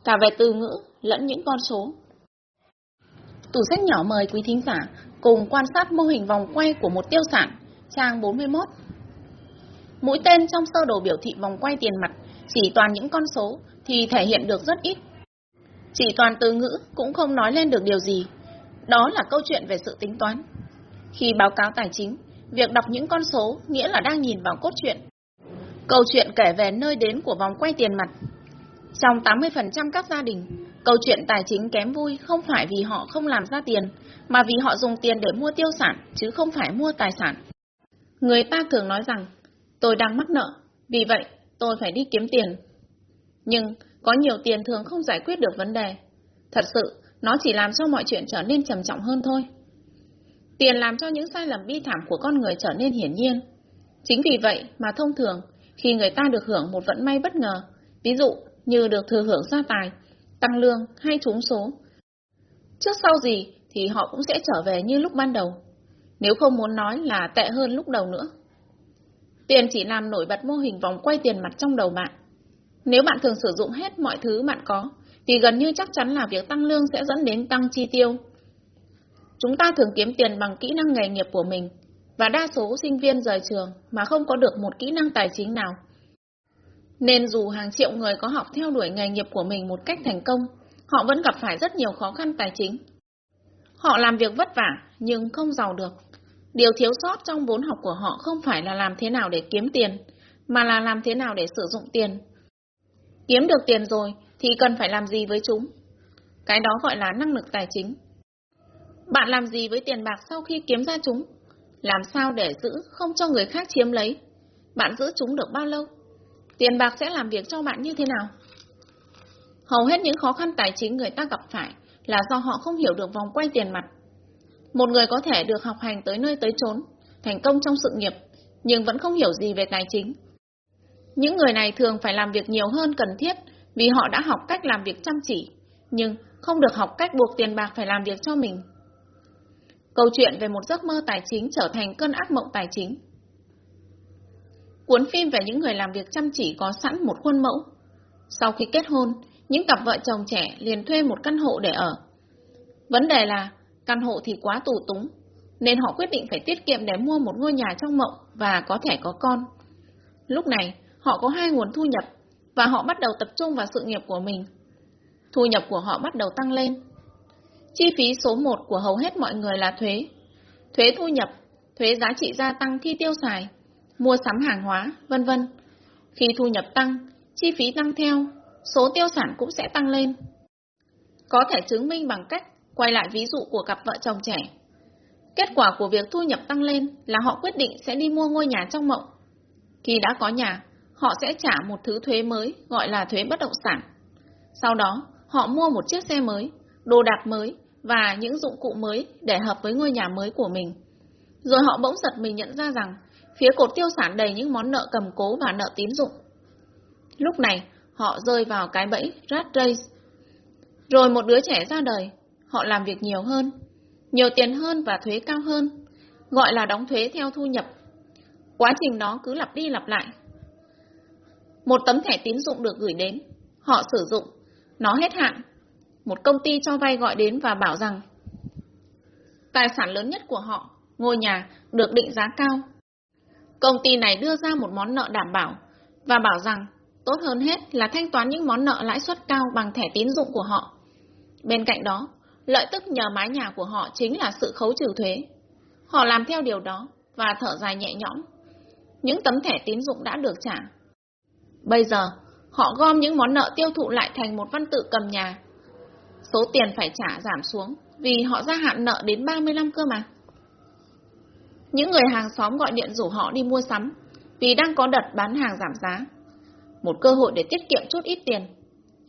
cả về từ ngữ lẫn những con số. Tủ sách nhỏ mời quý thính giả cùng quan sát mô hình vòng quay của một tiêu sản, trang 41. Mũi tên trong sơ đồ biểu thị vòng quay tiền mặt chỉ toàn những con số thì thể hiện được rất ít. Chỉ toàn từ ngữ cũng không nói lên được điều gì. Đó là câu chuyện về sự tính toán. Khi báo cáo tài chính, việc đọc những con số nghĩa là đang nhìn vào cốt truyện. Câu chuyện kể về nơi đến của vòng quay tiền mặt. Trong 80% các gia đình, câu chuyện tài chính kém vui không phải vì họ không làm ra tiền, mà vì họ dùng tiền để mua tiêu sản, chứ không phải mua tài sản. Người ta thường nói rằng, tôi đang mắc nợ, vì vậy tôi phải đi kiếm tiền. Nhưng có nhiều tiền thường không giải quyết được vấn đề. Thật sự, nó chỉ làm cho mọi chuyện trở nên trầm trọng hơn thôi. Tiền làm cho những sai lầm bi thảm của con người trở nên hiển nhiên. Chính vì vậy mà thông thường, khi người ta được hưởng một vận may bất ngờ, ví dụ như được thừa hưởng gia tài, tăng lương hay trúng số, trước sau gì thì họ cũng sẽ trở về như lúc ban đầu, nếu không muốn nói là tệ hơn lúc đầu nữa. Tiền chỉ làm nổi bật mô hình vòng quay tiền mặt trong đầu bạn. Nếu bạn thường sử dụng hết mọi thứ bạn có, thì gần như chắc chắn là việc tăng lương sẽ dẫn đến tăng chi tiêu. Chúng ta thường kiếm tiền bằng kỹ năng nghề nghiệp của mình, và đa số sinh viên rời trường mà không có được một kỹ năng tài chính nào. Nên dù hàng triệu người có học theo đuổi nghề nghiệp của mình một cách thành công, họ vẫn gặp phải rất nhiều khó khăn tài chính. Họ làm việc vất vả nhưng không giàu được. Điều thiếu sót trong vốn học của họ không phải là làm thế nào để kiếm tiền, mà là làm thế nào để sử dụng tiền. Kiếm được tiền rồi thì cần phải làm gì với chúng? Cái đó gọi là năng lực tài chính. Bạn làm gì với tiền bạc sau khi kiếm ra chúng? Làm sao để giữ không cho người khác chiếm lấy? Bạn giữ chúng được bao lâu? Tiền bạc sẽ làm việc cho bạn như thế nào? Hầu hết những khó khăn tài chính người ta gặp phải là do họ không hiểu được vòng quay tiền mặt. Một người có thể được học hành tới nơi tới chốn, thành công trong sự nghiệp, nhưng vẫn không hiểu gì về tài chính. Những người này thường phải làm việc nhiều hơn cần thiết vì họ đã học cách làm việc chăm chỉ, nhưng không được học cách buộc tiền bạc phải làm việc cho mình. Câu chuyện về một giấc mơ tài chính trở thành cơn ác mộng tài chính. Cuốn phim về những người làm việc chăm chỉ có sẵn một khuôn mẫu. Sau khi kết hôn, những cặp vợ chồng trẻ liền thuê một căn hộ để ở. Vấn đề là, căn hộ thì quá tù túng, nên họ quyết định phải tiết kiệm để mua một ngôi nhà trong mộng và có thể có con. Lúc này, họ có hai nguồn thu nhập, và họ bắt đầu tập trung vào sự nghiệp của mình. Thu nhập của họ bắt đầu tăng lên. Chi phí số 1 của hầu hết mọi người là thuế. Thuế thu nhập, thuế giá trị gia tăng khi tiêu xài, mua sắm hàng hóa, vân vân. Khi thu nhập tăng, chi phí tăng theo, số tiêu sản cũng sẽ tăng lên. Có thể chứng minh bằng cách quay lại ví dụ của cặp vợ chồng trẻ. Kết quả của việc thu nhập tăng lên là họ quyết định sẽ đi mua ngôi nhà trong mộng. Khi đã có nhà, họ sẽ trả một thứ thuế mới gọi là thuế bất động sản. Sau đó, họ mua một chiếc xe mới, đồ đạc mới và những dụng cụ mới để hợp với ngôi nhà mới của mình. Rồi họ bỗng giật mình nhận ra rằng phía cột tiêu sản đầy những món nợ cầm cố và nợ tín dụng. Lúc này, họ rơi vào cái bẫy rat race. Rồi một đứa trẻ ra đời, họ làm việc nhiều hơn, nhiều tiền hơn và thuế cao hơn, gọi là đóng thuế theo thu nhập. Quá trình đó cứ lặp đi lặp lại. Một tấm thẻ tín dụng được gửi đến, họ sử dụng, nó hết hạn. Một công ty cho vay gọi đến và bảo rằng tài sản lớn nhất của họ, ngôi nhà, được định giá cao. Công ty này đưa ra một món nợ đảm bảo và bảo rằng tốt hơn hết là thanh toán những món nợ lãi suất cao bằng thẻ tín dụng của họ. Bên cạnh đó, lợi tức nhờ mái nhà của họ chính là sự khấu trừ thuế. Họ làm theo điều đó và thở dài nhẹ nhõm. Những tấm thẻ tín dụng đã được trả. Bây giờ, họ gom những món nợ tiêu thụ lại thành một văn tự cầm nhà. Số tiền phải trả giảm xuống vì họ gia hạn nợ đến 35 cơ mà. Những người hàng xóm gọi điện rủ họ đi mua sắm vì đang có đợt bán hàng giảm giá. Một cơ hội để tiết kiệm chút ít tiền.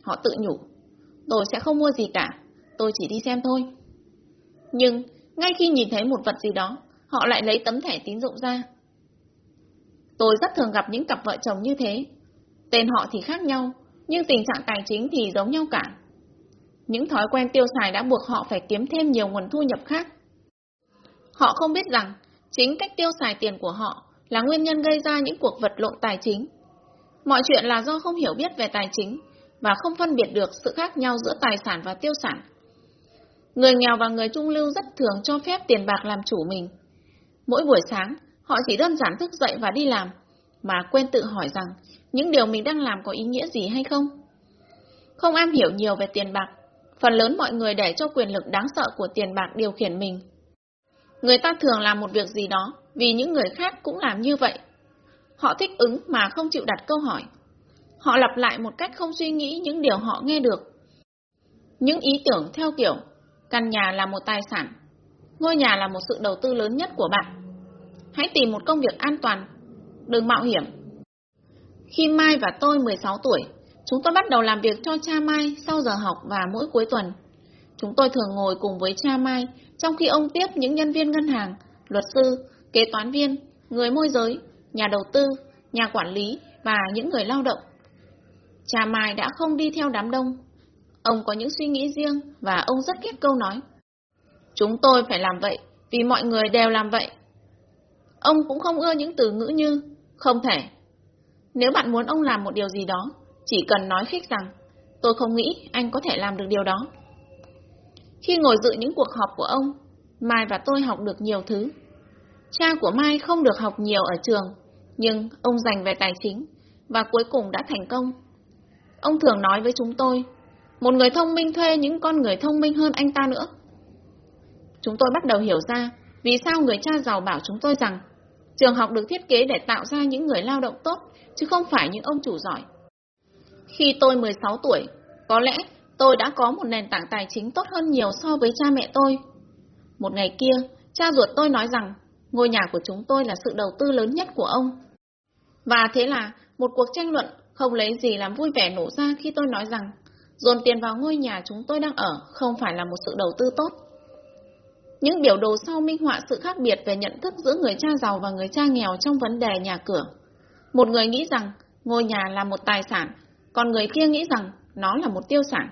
Họ tự nhủ, tôi sẽ không mua gì cả, tôi chỉ đi xem thôi. Nhưng, ngay khi nhìn thấy một vật gì đó, họ lại lấy tấm thẻ tín dụng ra. Tôi rất thường gặp những cặp vợ chồng như thế. Tên họ thì khác nhau, nhưng tình trạng tài chính thì giống nhau cả. Những thói quen tiêu xài đã buộc họ phải kiếm thêm nhiều nguồn thu nhập khác. Họ không biết rằng, chính cách tiêu xài tiền của họ là nguyên nhân gây ra những cuộc vật lộn tài chính. Mọi chuyện là do không hiểu biết về tài chính và không phân biệt được sự khác nhau giữa tài sản và tiêu sản. Người nghèo và người trung lưu rất thường cho phép tiền bạc làm chủ mình. Mỗi buổi sáng, họ chỉ đơn giản thức dậy và đi làm, mà quên tự hỏi rằng những điều mình đang làm có ý nghĩa gì hay không. Không am hiểu nhiều về tiền bạc, phần lớn mọi người để cho quyền lực đáng sợ của tiền bạc điều khiển mình. Người ta thường làm một việc gì đó vì những người khác cũng làm như vậy. Họ thích ứng mà không chịu đặt câu hỏi. Họ lặp lại một cách không suy nghĩ những điều họ nghe được. Những ý tưởng theo kiểu, căn nhà là một tài sản, ngôi nhà là một sự đầu tư lớn nhất của bạn. Hãy tìm một công việc an toàn, đừng mạo hiểm. Khi Mai và tôi 16 tuổi, chúng tôi bắt đầu làm việc cho cha Mai sau giờ học và mỗi cuối tuần. Chúng tôi thường ngồi cùng với cha Mai, trong khi ông tiếp những nhân viên ngân hàng, luật sư, kế toán viên, người môi giới, nhà đầu tư, nhà quản lý và những người lao động. Cha Mai đã không đi theo đám đông. Ông có những suy nghĩ riêng và ông rất ghét câu nói. Chúng tôi phải làm vậy vì mọi người đều làm vậy. Ông cũng không ưa những từ ngữ như không thể. Nếu bạn muốn ông làm một điều gì đó, chỉ cần nói khích rằng tôi không nghĩ anh có thể làm được điều đó. Khi ngồi dự những cuộc họp của ông, Mai và tôi học được nhiều thứ. Cha của Mai không được học nhiều ở trường, nhưng ông dành về tài chính, và cuối cùng đã thành công. Ông thường nói với chúng tôi, một người thông minh thuê những con người thông minh hơn anh ta nữa. Chúng tôi bắt đầu hiểu ra vì sao người cha giàu bảo chúng tôi rằng trường học được thiết kế để tạo ra những người lao động tốt, chứ không phải những ông chủ giỏi. Khi tôi 16 tuổi, có lẽ tôi đã có một nền tảng tài chính tốt hơn nhiều so với cha mẹ tôi. Một ngày kia, cha ruột tôi nói rằng ngôi nhà của chúng tôi là sự đầu tư lớn nhất của ông. Và thế là một cuộc tranh luận không lấy gì làm vui vẻ nổ ra khi tôi nói rằng dồn tiền vào ngôi nhà chúng tôi đang ở không phải là một sự đầu tư tốt. Những biểu đồ sau minh họa sự khác biệt về nhận thức giữa người cha giàu và người cha nghèo trong vấn đề nhà cửa. Một người nghĩ rằng ngôi nhà là một tài sản, còn người kia nghĩ rằng nó là một tiêu sản.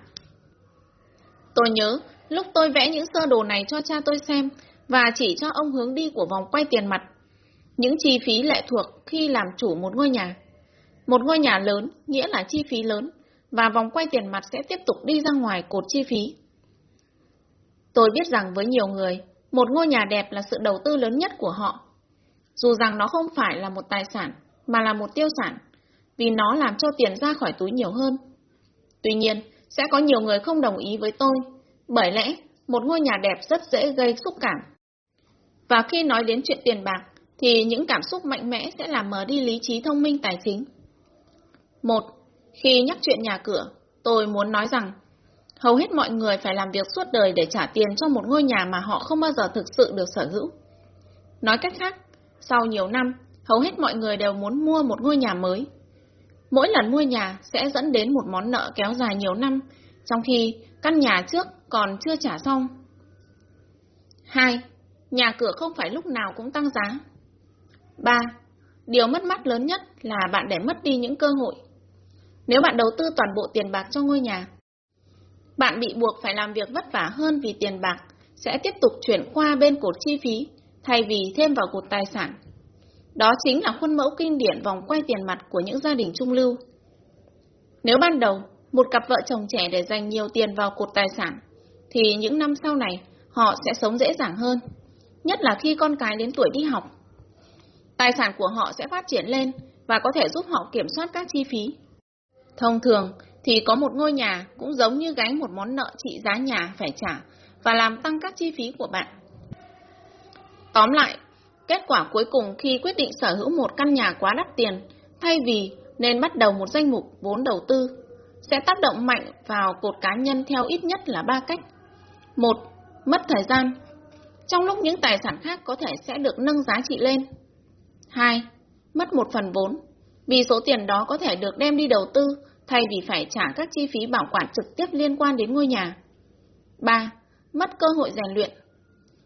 Tôi nhớ, lúc tôi vẽ những sơ đồ này cho cha tôi xem và chỉ cho ông hướng đi của vòng quay tiền mặt, những chi phí lệ thuộc khi làm chủ một ngôi nhà. Một ngôi nhà lớn nghĩa là chi phí lớn, và vòng quay tiền mặt sẽ tiếp tục đi ra ngoài cột chi phí. Tôi biết rằng với nhiều người, một ngôi nhà đẹp là sự đầu tư lớn nhất của họ. Dù rằng nó không phải là một tài sản, mà là một tiêu sản, vì nó làm cho tiền ra khỏi túi nhiều hơn. Tuy nhiên, sẽ có nhiều người không đồng ý với tôi, bởi lẽ một ngôi nhà đẹp rất dễ gây xúc cảm. Và khi nói đến chuyện tiền bạc, thì những cảm xúc mạnh mẽ sẽ làm mờ đi lý trí thông minh tài chính. Một, khi nhắc chuyện nhà cửa, tôi muốn nói rằng hầu hết mọi người phải làm việc suốt đời để trả tiền cho một ngôi nhà mà họ không bao giờ thực sự được sở hữu. Nói cách khác, sau nhiều năm, hầu hết mọi người đều muốn mua một ngôi nhà mới. Mỗi lần mua nhà sẽ dẫn đến một món nợ kéo dài nhiều năm, trong khi căn nhà trước còn chưa trả xong. 2. Nhà cửa không phải lúc nào cũng tăng giá. 3. Điều mất mát lớn nhất là bạn để mất đi những cơ hội. Nếu bạn đầu tư toàn bộ tiền bạc cho ngôi nhà, bạn bị buộc phải làm việc vất vả hơn vì tiền bạc sẽ tiếp tục chuyển qua bên cột chi phí thay vì thêm vào cột tài sản. Đó chính là khuôn mẫu kinh điển vòng quay tiền mặt của những gia đình trung lưu. Nếu ban đầu một cặp vợ chồng trẻ để dành nhiều tiền vào cột tài sản, thì những năm sau này họ sẽ sống dễ dàng hơn, nhất là khi con cái đến tuổi đi học. Tài sản của họ sẽ phát triển lên và có thể giúp họ kiểm soát các chi phí. Thông thường thì có một ngôi nhà cũng giống như gánh một món nợ trị giá nhà phải trả và làm tăng các chi phí của bạn. Tóm lại, kết quả cuối cùng khi quyết định sở hữu một căn nhà quá đắt tiền, thay vì nên bắt đầu một danh mục vốn đầu tư, sẽ tác động mạnh vào cột cá nhân theo ít nhất là ba cách. Một, mất thời gian. Trong lúc những tài sản khác có thể sẽ được nâng giá trị lên. Hai, mất một phần vốn, vì số tiền đó có thể được đem đi đầu tư thay vì phải trả các chi phí bảo quản trực tiếp liên quan đến ngôi nhà. 3. Mất cơ hội rèn luyện.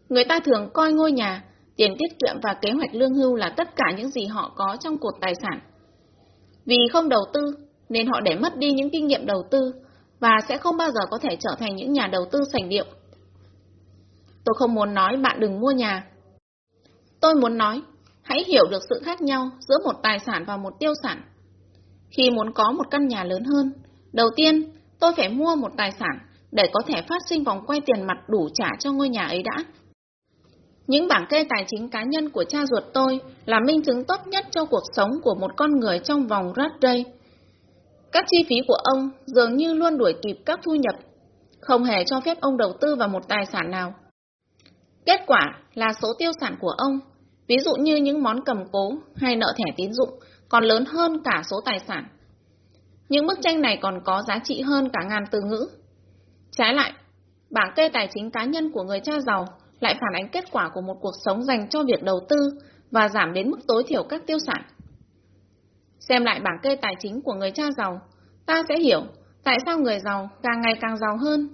Người ta thường coi ngôi nhà, tiền tiết kiệm và kế hoạch lương hưu là tất cả những gì họ có trong cột tài sản. Vì không đầu tư, nên họ để mất đi những kinh nghiệm đầu tư và sẽ không bao giờ có thể trở thành những nhà đầu tư sành điệu. Tôi không muốn nói bạn đừng mua nhà. Tôi muốn nói, hãy hiểu được sự khác nhau giữa một tài sản và một tiêu sản. Khi muốn có một căn nhà lớn hơn, đầu tiên tôi phải mua một tài sản để có thể phát sinh vòng quay tiền mặt đủ trả cho ngôi nhà ấy đã. Những bảng kê tài chính cá nhân của cha ruột tôi là minh chứng tốt nhất cho cuộc sống của một con người trong vòng rát đây. Các chi phí của ông dường như luôn đuổi kịp các thu nhập, không hề cho phép ông đầu tư vào một tài sản nào. Kết quả là số tiêu sản của ông, ví dụ như những món cầm cố hay nợ thẻ tín dụng, còn lớn hơn cả số tài sản. Những bức tranh này còn có giá trị hơn cả ngàn từ ngữ. Trái lại, bảng kê tài chính cá nhân của người cha giàu lại phản ánh kết quả của một cuộc sống dành cho việc đầu tư và giảm đến mức tối thiểu các tiêu sản. Xem lại bảng kê tài chính của người cha giàu, ta sẽ hiểu tại sao người giàu càng ngày càng giàu hơn.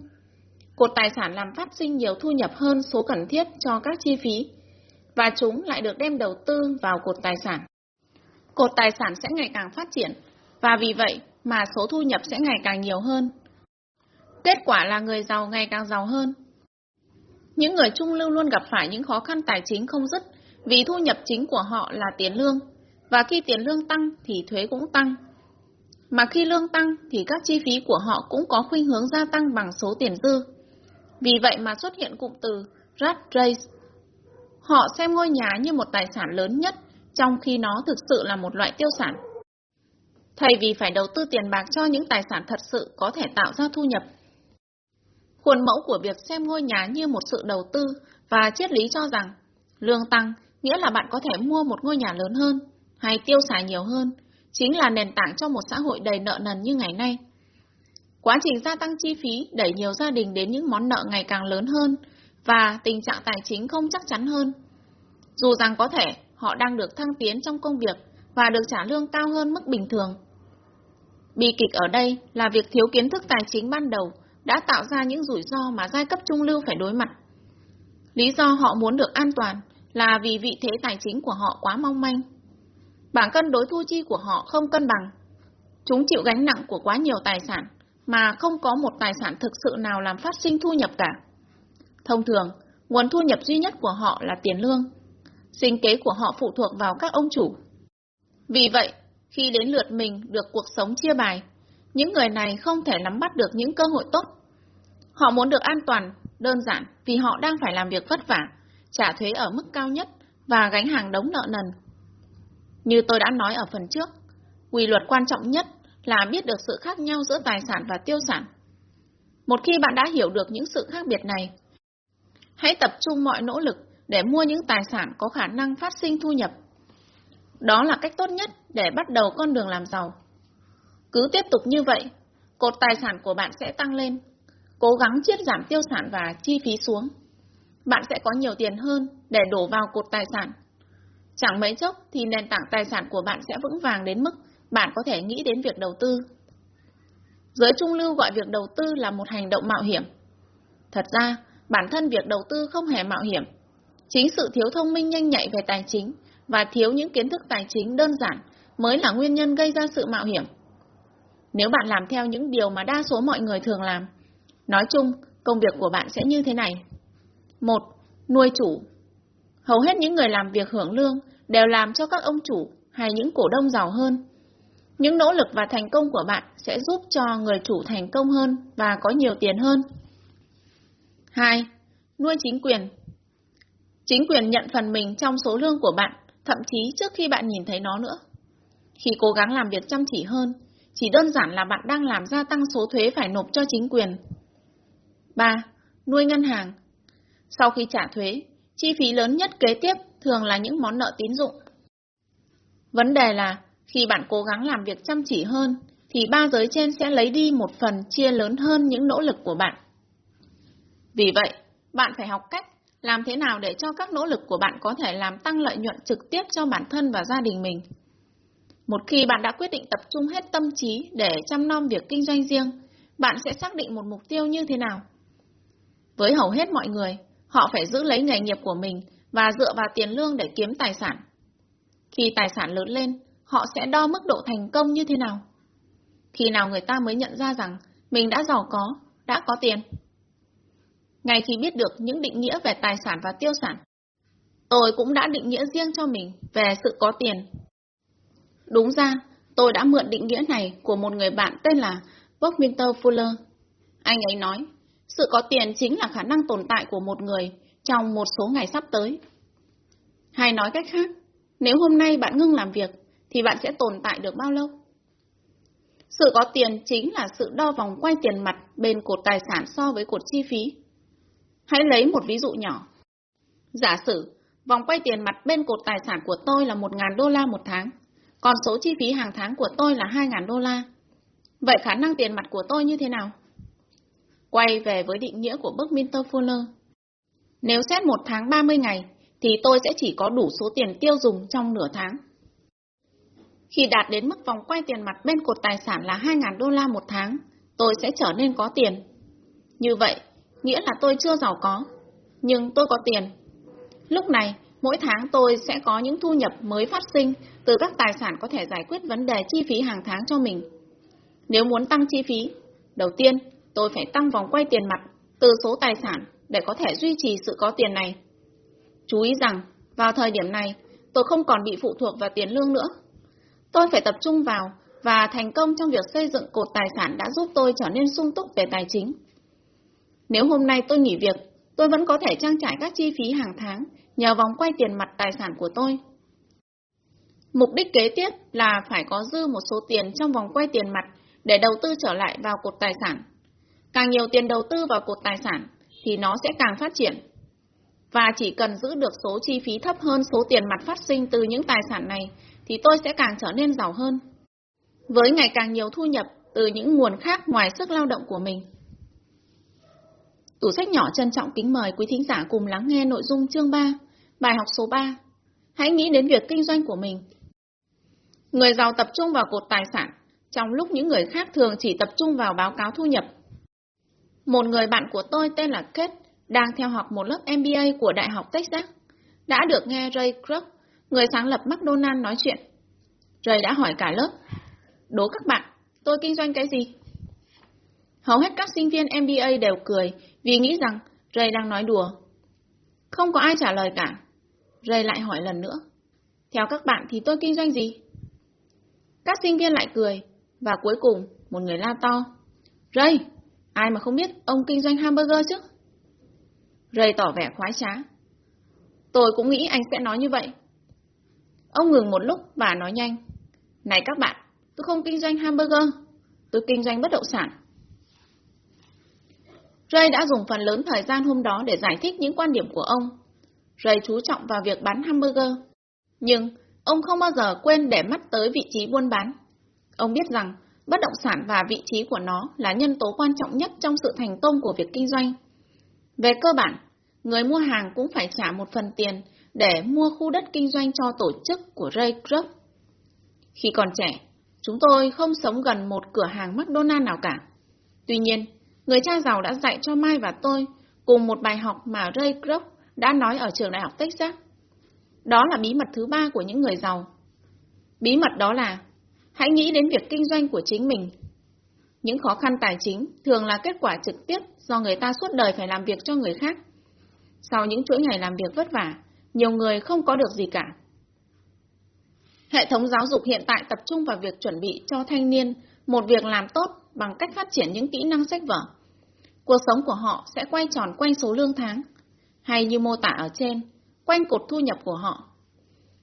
Cột tài sản làm phát sinh nhiều thu nhập hơn số cần thiết cho các chi phí, và chúng lại được đem đầu tư vào cột tài sản cột tài sản sẽ ngày càng phát triển, và vì vậy mà số thu nhập sẽ ngày càng nhiều hơn. Kết quả là người giàu ngày càng giàu hơn. Những người trung lưu luôn gặp phải những khó khăn tài chính không dứt vì thu nhập chính của họ là tiền lương, và khi tiền lương tăng thì thuế cũng tăng. Mà khi lương tăng thì các chi phí của họ cũng có khuynh hướng gia tăng bằng số tiền dư. Vì vậy mà xuất hiện cụm từ rat race. Họ xem ngôi nhà như một tài sản lớn nhất trong khi nó thực sự là một loại tiêu sản. Thay vì phải đầu tư tiền bạc cho những tài sản thật sự có thể tạo ra thu nhập. Khuôn mẫu của việc xem ngôi nhà như một sự đầu tư và triết lý cho rằng lương tăng nghĩa là bạn có thể mua một ngôi nhà lớn hơn hay tiêu xài nhiều hơn, chính là nền tảng cho một xã hội đầy nợ nần như ngày nay. Quá trình gia tăng chi phí đẩy nhiều gia đình đến những món nợ ngày càng lớn hơn và tình trạng tài chính không chắc chắn hơn. Dù rằng có thể họ đang được thăng tiến trong công việc và được trả lương cao hơn mức bình thường. Bi kịch ở đây là việc thiếu kiến thức tài chính ban đầu đã tạo ra những rủi ro mà giai cấp trung lưu phải đối mặt. Lý do họ muốn được an toàn là vì vị thế tài chính của họ quá mong manh. Bảng cân đối thu chi của họ không cân bằng. Chúng chịu gánh nặng của quá nhiều tài sản mà không có một tài sản thực sự nào làm phát sinh thu nhập cả. Thông thường, nguồn thu nhập duy nhất của họ là tiền lương sinh kế của họ phụ thuộc vào các ông chủ. Vì vậy, khi đến lượt mình được cuộc sống chia bài, những người này không thể nắm bắt được những cơ hội tốt. Họ muốn được an toàn, đơn giản vì họ đang phải làm việc vất vả, trả thuế ở mức cao nhất và gánh hàng đống nợ nần. Như tôi đã nói ở phần trước, quy luật quan trọng nhất là biết được sự khác nhau giữa tài sản và tiêu sản. Một khi bạn đã hiểu được những sự khác biệt này, hãy tập trung mọi nỗ lực để mua những tài sản có khả năng phát sinh thu nhập. Đó là cách tốt nhất để bắt đầu con đường làm giàu. Cứ tiếp tục như vậy, cột tài sản của bạn sẽ tăng lên, cố gắng chiết giảm tiêu sản và chi phí xuống. Bạn sẽ có nhiều tiền hơn để đổ vào cột tài sản. Chẳng mấy chốc thì nền tảng tài sản của bạn sẽ vững vàng đến mức bạn có thể nghĩ đến việc đầu tư. Giới trung lưu gọi việc đầu tư là một hành động mạo hiểm. Thật ra, bản thân việc đầu tư không hề mạo hiểm, Chính sự thiếu thông minh nhanh nhạy về tài chính và thiếu những kiến thức tài chính đơn giản mới là nguyên nhân gây ra sự mạo hiểm. Nếu bạn làm theo những điều mà đa số mọi người thường làm, nói chung, công việc của bạn sẽ như thế này. một Nuôi chủ. Hầu hết những người làm việc hưởng lương đều làm cho các ông chủ hay những cổ đông giàu hơn. Những nỗ lực và thành công của bạn sẽ giúp cho người chủ thành công hơn và có nhiều tiền hơn. 2. Nuôi chính quyền. Chính quyền nhận phần mình trong số lương của bạn, thậm chí trước khi bạn nhìn thấy nó nữa. Khi cố gắng làm việc chăm chỉ hơn, chỉ đơn giản là bạn đang làm gia tăng số thuế phải nộp cho chính quyền. 3. Nuôi ngân hàng. Sau khi trả thuế, chi phí lớn nhất kế tiếp thường là những món nợ tín dụng. Vấn đề là, khi bạn cố gắng làm việc chăm chỉ hơn, thì ba giới trên sẽ lấy đi một phần chia lớn hơn những nỗ lực của bạn. Vì vậy, bạn phải học cách làm thế nào để cho các nỗ lực của bạn có thể làm tăng lợi nhuận trực tiếp cho bản thân và gia đình mình. Một khi bạn đã quyết định tập trung hết tâm trí để chăm nom việc kinh doanh riêng, bạn sẽ xác định một mục tiêu như thế nào. Với hầu hết mọi người, họ phải giữ lấy nghề nghiệp của mình và dựa vào tiền lương để kiếm tài sản. Khi tài sản lớn lên, họ sẽ đo mức độ thành công như thế nào? Khi nào người ta mới nhận ra rằng mình đã giàu có, đã có tiền? Ngay khi biết được những định nghĩa về tài sản và tiêu sản, tôi cũng đã định nghĩa riêng cho mình về sự có tiền. Đúng ra, tôi đã mượn định nghĩa này của một người bạn tên là Buckminster Fuller. Anh ấy nói, sự có tiền chính là khả năng tồn tại của một người trong một số ngày sắp tới. Hay nói cách khác, nếu hôm nay bạn ngưng làm việc, thì bạn sẽ tồn tại được bao lâu? Sự có tiền chính là sự đo vòng quay tiền mặt bên cột tài sản so với cột chi phí. Hãy lấy một ví dụ nhỏ. Giả sử, vòng quay tiền mặt bên cột tài sản của tôi là 1.000 đô la một tháng, còn số chi phí hàng tháng của tôi là 2.000 đô la. Vậy khả năng tiền mặt của tôi như thế nào? Quay về với định nghĩa của Buckminster Fuller. Nếu xét một tháng 30 ngày, thì tôi sẽ chỉ có đủ số tiền tiêu dùng trong nửa tháng. Khi đạt đến mức vòng quay tiền mặt bên cột tài sản là 2.000 đô la một tháng, tôi sẽ trở nên có tiền. Như vậy, nghĩa là tôi chưa giàu có, nhưng tôi có tiền. Lúc này, mỗi tháng tôi sẽ có những thu nhập mới phát sinh từ các tài sản có thể giải quyết vấn đề chi phí hàng tháng cho mình. Nếu muốn tăng chi phí, đầu tiên tôi phải tăng vòng quay tiền mặt từ số tài sản để có thể duy trì sự có tiền này. Chú ý rằng, vào thời điểm này, tôi không còn bị phụ thuộc vào tiền lương nữa. Tôi phải tập trung vào và thành công trong việc xây dựng cột tài sản đã giúp tôi trở nên sung túc về tài chính. Nếu hôm nay tôi nghỉ việc, tôi vẫn có thể trang trải các chi phí hàng tháng nhờ vòng quay tiền mặt tài sản của tôi. Mục đích kế tiếp là phải có dư một số tiền trong vòng quay tiền mặt để đầu tư trở lại vào cột tài sản. Càng nhiều tiền đầu tư vào cột tài sản thì nó sẽ càng phát triển. Và chỉ cần giữ được số chi phí thấp hơn số tiền mặt phát sinh từ những tài sản này thì tôi sẽ càng trở nên giàu hơn. Với ngày càng nhiều thu nhập từ những nguồn khác ngoài sức lao động của mình. Tủ sách nhỏ trân trọng kính mời quý thính giả cùng lắng nghe nội dung chương 3, bài học số 3. Hãy nghĩ đến việc kinh doanh của mình. Người giàu tập trung vào cột tài sản, trong lúc những người khác thường chỉ tập trung vào báo cáo thu nhập. Một người bạn của tôi tên là Kate đang theo học một lớp MBA của Đại học Texas, đã được nghe Ray Kroc, người sáng lập McDonald nói chuyện. Ray đã hỏi cả lớp, đố các bạn, tôi kinh doanh cái gì? Hầu hết các sinh viên MBA đều cười vì nghĩ rằng Ray đang nói đùa. Không có ai trả lời cả. Ray lại hỏi lần nữa. Theo các bạn thì tôi kinh doanh gì? Các sinh viên lại cười, và cuối cùng một người la to. Ray, ai mà không biết ông kinh doanh hamburger chứ? Ray tỏ vẻ khoái trá. Tôi cũng nghĩ anh sẽ nói như vậy. Ông ngừng một lúc và nói nhanh. Này các bạn, tôi không kinh doanh hamburger, tôi kinh doanh bất động sản. Ray đã dùng phần lớn thời gian hôm đó để giải thích những quan điểm của ông. Ray chú trọng vào việc bán hamburger. Nhưng, ông không bao giờ quên để mắt tới vị trí buôn bán. Ông biết rằng, bất động sản và vị trí của nó là nhân tố quan trọng nhất trong sự thành công của việc kinh doanh. Về cơ bản, người mua hàng cũng phải trả một phần tiền để mua khu đất kinh doanh cho tổ chức của Ray Kroc. Khi còn trẻ, chúng tôi không sống gần một cửa hàng McDonald's nào cả. Tuy nhiên, người cha giàu đã dạy cho Mai và tôi cùng một bài học mà Ray Kroc đã nói ở trường đại học Texas. Đó là bí mật thứ ba của những người giàu. Bí mật đó là hãy nghĩ đến việc kinh doanh của chính mình. Những khó khăn tài chính thường là kết quả trực tiếp do người ta suốt đời phải làm việc cho người khác. Sau những chuỗi ngày làm việc vất vả, nhiều người không có được gì cả. Hệ thống giáo dục hiện tại tập trung vào việc chuẩn bị cho thanh niên một việc làm tốt bằng cách phát triển những kỹ năng sách vở. Cuộc sống của họ sẽ quay tròn quanh số lương tháng, hay như mô tả ở trên, quanh cột thu nhập của họ.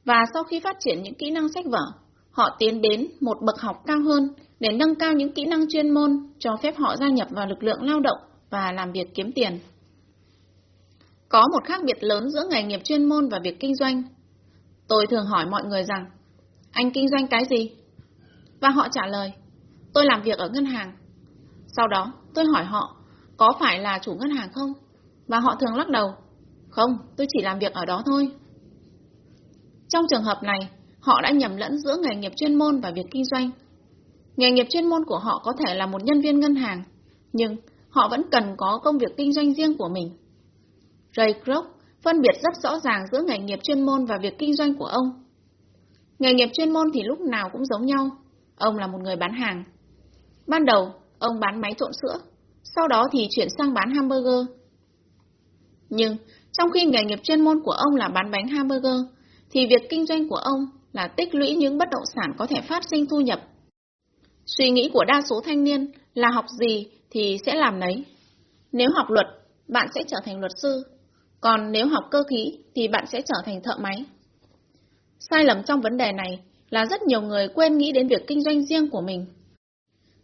Và sau khi phát triển những kỹ năng sách vở, họ tiến đến một bậc học cao hơn để nâng cao những kỹ năng chuyên môn cho phép họ gia nhập vào lực lượng lao động và làm việc kiếm tiền. Có một khác biệt lớn giữa nghề nghiệp chuyên môn và việc kinh doanh. Tôi thường hỏi mọi người rằng, anh kinh doanh cái gì? Và họ trả lời, tôi làm việc ở ngân hàng. Sau đó, tôi hỏi họ, có phải là chủ ngân hàng không? Và họ thường lắc đầu, không, tôi chỉ làm việc ở đó thôi. Trong trường hợp này, họ đã nhầm lẫn giữa nghề nghiệp chuyên môn và việc kinh doanh. Nghề nghiệp chuyên môn của họ có thể là một nhân viên ngân hàng, nhưng họ vẫn cần có công việc kinh doanh riêng của mình. Ray Kroc phân biệt rất rõ ràng giữa nghề nghiệp chuyên môn và việc kinh doanh của ông. Nghề nghiệp chuyên môn thì lúc nào cũng giống nhau. Ông là một người bán hàng. Ban đầu, ông bán máy trộn sữa, sau đó thì chuyển sang bán hamburger. Nhưng, trong khi nghề nghiệp chuyên môn của ông là bán bánh hamburger, thì việc kinh doanh của ông là tích lũy những bất động sản có thể phát sinh thu nhập. Suy nghĩ của đa số thanh niên là học gì thì sẽ làm nấy. Nếu học luật, bạn sẽ trở thành luật sư, còn nếu học cơ khí thì bạn sẽ trở thành thợ máy. Sai lầm trong vấn đề này là rất nhiều người quên nghĩ đến việc kinh doanh riêng của mình.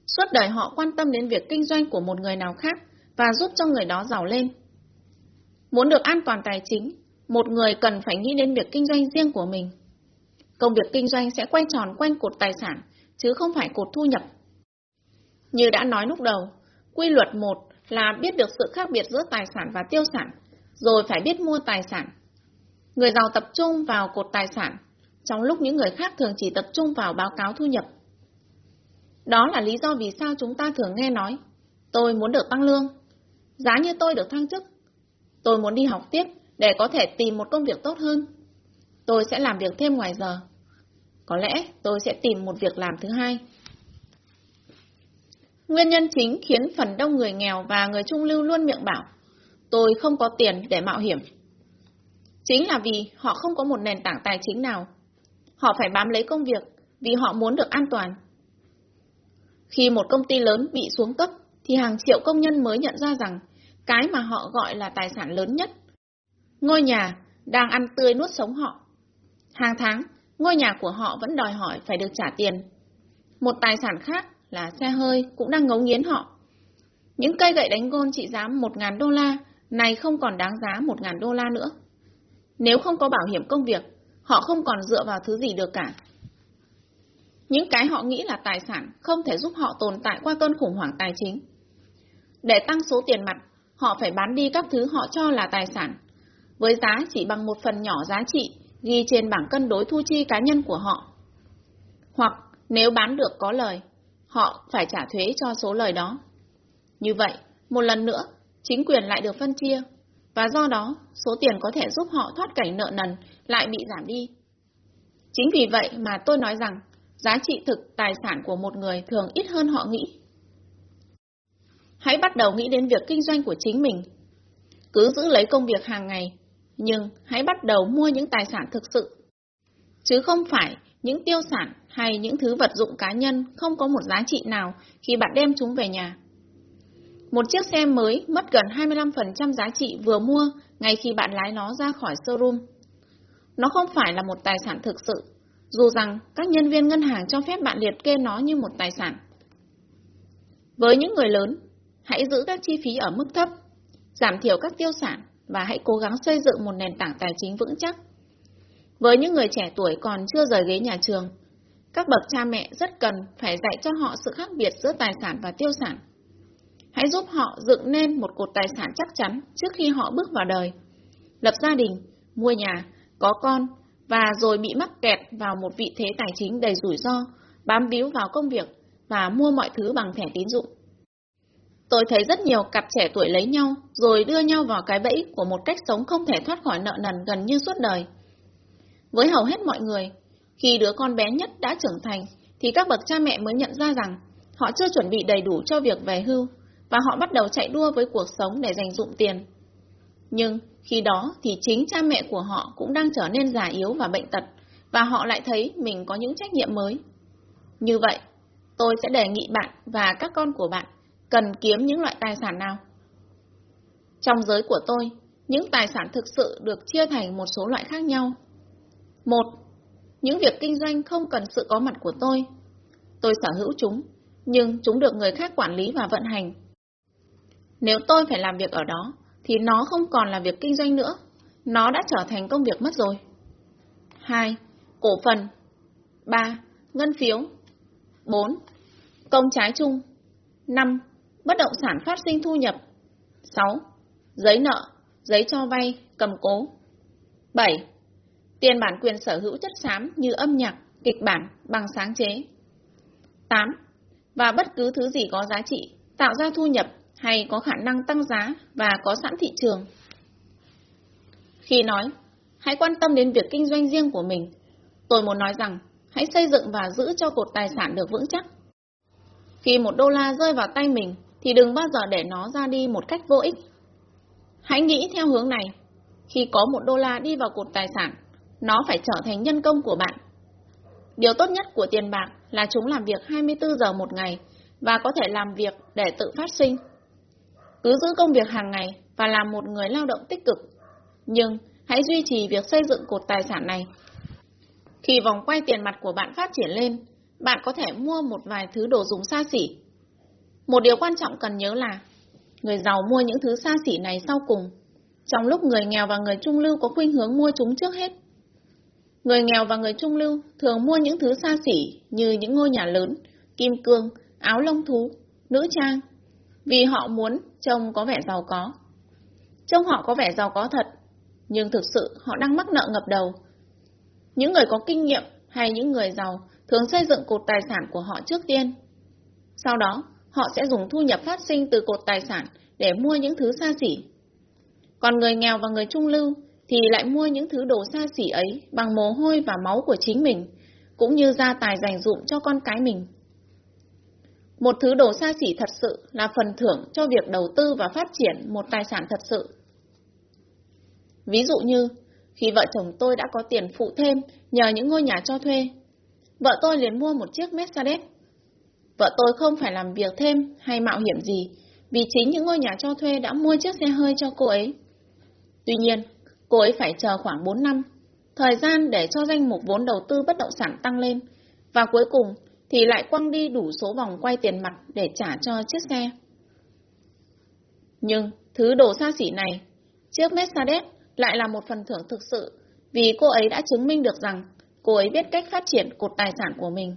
Suốt đời họ quan tâm đến việc kinh doanh của một người nào khác và giúp cho người đó giàu lên. Muốn được an toàn tài chính, một người cần phải nghĩ đến việc kinh doanh riêng của mình. Công việc kinh doanh sẽ quay tròn quanh cột tài sản, chứ không phải cột thu nhập. Như đã nói lúc đầu, quy luật một là biết được sự khác biệt giữa tài sản và tiêu sản, rồi phải biết mua tài sản. Người giàu tập trung vào cột tài sản, trong lúc những người khác thường chỉ tập trung vào báo cáo thu nhập. Đó là lý do vì sao chúng ta thường nghe nói, tôi muốn được tăng lương, giá như tôi được thăng chức, tôi muốn đi học tiếp để có thể tìm một công việc tốt hơn. Tôi sẽ làm việc thêm ngoài giờ. Có lẽ tôi sẽ tìm một việc làm thứ hai. Nguyên nhân chính khiến phần đông người nghèo và người trung lưu luôn miệng bảo, tôi không có tiền để mạo hiểm. Chính là vì họ không có một nền tảng tài chính nào. Họ phải bám lấy công việc vì họ muốn được an toàn. Khi một công ty lớn bị xuống cấp, thì hàng triệu công nhân mới nhận ra rằng cái mà họ gọi là tài sản lớn nhất. Ngôi nhà đang ăn tươi nuốt sống họ. Hàng tháng, ngôi nhà của họ vẫn đòi hỏi phải được trả tiền. Một tài sản khác là xe hơi cũng đang ngấu nghiến họ. Những cây gậy đánh gôn trị giá 1.000 đô la này không còn đáng giá 1.000 đô la nữa. Nếu không có bảo hiểm công việc, họ không còn dựa vào thứ gì được cả. Những cái họ nghĩ là tài sản không thể giúp họ tồn tại qua cơn khủng hoảng tài chính. Để tăng số tiền mặt, họ phải bán đi các thứ họ cho là tài sản, với giá chỉ bằng một phần nhỏ giá trị ghi trên bảng cân đối thu chi cá nhân của họ. Hoặc nếu bán được có lời, họ phải trả thuế cho số lời đó. Như vậy, một lần nữa, chính quyền lại được phân chia, và do đó, số tiền có thể giúp họ thoát cảnh nợ nần lại bị giảm đi. Chính vì vậy mà tôi nói rằng, giá trị thực tài sản của một người thường ít hơn họ nghĩ. Hãy bắt đầu nghĩ đến việc kinh doanh của chính mình. Cứ giữ lấy công việc hàng ngày, nhưng hãy bắt đầu mua những tài sản thực sự. Chứ không phải những tiêu sản hay những thứ vật dụng cá nhân không có một giá trị nào khi bạn đem chúng về nhà. Một chiếc xe mới mất gần 25% giá trị vừa mua ngay khi bạn lái nó ra khỏi showroom. Nó không phải là một tài sản thực sự, dù rằng các nhân viên ngân hàng cho phép bạn liệt kê nó như một tài sản. Với những người lớn, hãy giữ các chi phí ở mức thấp, giảm thiểu các tiêu sản và hãy cố gắng xây dựng một nền tảng tài chính vững chắc. Với những người trẻ tuổi còn chưa rời ghế nhà trường, các bậc cha mẹ rất cần phải dạy cho họ sự khác biệt giữa tài sản và tiêu sản. Hãy giúp họ dựng nên một cột tài sản chắc chắn trước khi họ bước vào đời. Lập gia đình, mua nhà, có con và rồi bị mắc kẹt vào một vị thế tài chính đầy rủi ro, bám víu vào công việc và mua mọi thứ bằng thẻ tín dụng. Tôi thấy rất nhiều cặp trẻ tuổi lấy nhau rồi đưa nhau vào cái bẫy của một cách sống không thể thoát khỏi nợ nần gần như suốt đời. Với hầu hết mọi người, khi đứa con bé nhất đã trưởng thành thì các bậc cha mẹ mới nhận ra rằng Họ chưa chuẩn bị đầy đủ cho việc về hưu, và họ bắt đầu chạy đua với cuộc sống để dành dụng tiền. Nhưng khi đó thì chính cha mẹ của họ cũng đang trở nên già yếu và bệnh tật, và họ lại thấy mình có những trách nhiệm mới. Như vậy, tôi sẽ đề nghị bạn và các con của bạn cần kiếm những loại tài sản nào. Trong giới của tôi, những tài sản thực sự được chia thành một số loại khác nhau. Một, những việc kinh doanh không cần sự có mặt của tôi. Tôi sở hữu chúng, nhưng chúng được người khác quản lý và vận hành. Nếu tôi phải làm việc ở đó, thì nó không còn là việc kinh doanh nữa. Nó đã trở thành công việc mất rồi. 2. Cổ phần 3. Ngân phiếu 4. Công trái chung 5. Bất động sản phát sinh thu nhập 6. Giấy nợ, giấy cho vay, cầm cố 7. Tiền bản quyền sở hữu chất xám như âm nhạc, kịch bản, bằng sáng chế 8. Và bất cứ thứ gì có giá trị, tạo ra thu nhập hay có khả năng tăng giá và có sẵn thị trường. Khi nói, hãy quan tâm đến việc kinh doanh riêng của mình, tôi muốn nói rằng hãy xây dựng và giữ cho cột tài sản được vững chắc. Khi một đô la rơi vào tay mình, thì đừng bao giờ để nó ra đi một cách vô ích. Hãy nghĩ theo hướng này, khi có một đô la đi vào cột tài sản, nó phải trở thành nhân công của bạn. Điều tốt nhất của tiền bạc là chúng làm việc 24 giờ một ngày và có thể làm việc để tự phát sinh. Cứ giữ công việc hàng ngày và làm một người lao động tích cực. Nhưng hãy duy trì việc xây dựng cột tài sản này. Khi vòng quay tiền mặt của bạn phát triển lên, bạn có thể mua một vài thứ đồ dùng xa xỉ. Một điều quan trọng cần nhớ là người giàu mua những thứ xa xỉ này sau cùng, trong lúc người nghèo và người trung lưu có khuynh hướng mua chúng trước hết. Người nghèo và người trung lưu thường mua những thứ xa xỉ như những ngôi nhà lớn, kim cương, áo lông thú, nữ trang, vì họ muốn trông có vẻ giàu có. Trông họ có vẻ giàu có thật, nhưng thực sự họ đang mắc nợ ngập đầu. Những người có kinh nghiệm hay những người giàu thường xây dựng cột tài sản của họ trước tiên. Sau đó, họ sẽ dùng thu nhập phát sinh từ cột tài sản để mua những thứ xa xỉ. Còn người nghèo và người trung lưu thì lại mua những thứ đồ xa xỉ ấy bằng mồ hôi và máu của chính mình, cũng như gia tài dành dụng cho con cái mình. Một thứ đồ xa xỉ thật sự là phần thưởng cho việc đầu tư và phát triển một tài sản thật sự. Ví dụ như, khi vợ chồng tôi đã có tiền phụ thêm nhờ những ngôi nhà cho thuê, vợ tôi liền mua một chiếc Mercedes. Vợ tôi không phải làm việc thêm hay mạo hiểm gì, vì chính những ngôi nhà cho thuê đã mua chiếc xe hơi cho cô ấy. Tuy nhiên, cô ấy phải chờ khoảng 4 năm, thời gian để cho danh mục vốn đầu tư bất động sản tăng lên, và cuối cùng thì lại quăng đi đủ số vòng quay tiền mặt để trả cho chiếc xe. Nhưng thứ đồ xa xỉ này, chiếc Mercedes lại là một phần thưởng thực sự vì cô ấy đã chứng minh được rằng cô ấy biết cách phát triển cột tài sản của mình.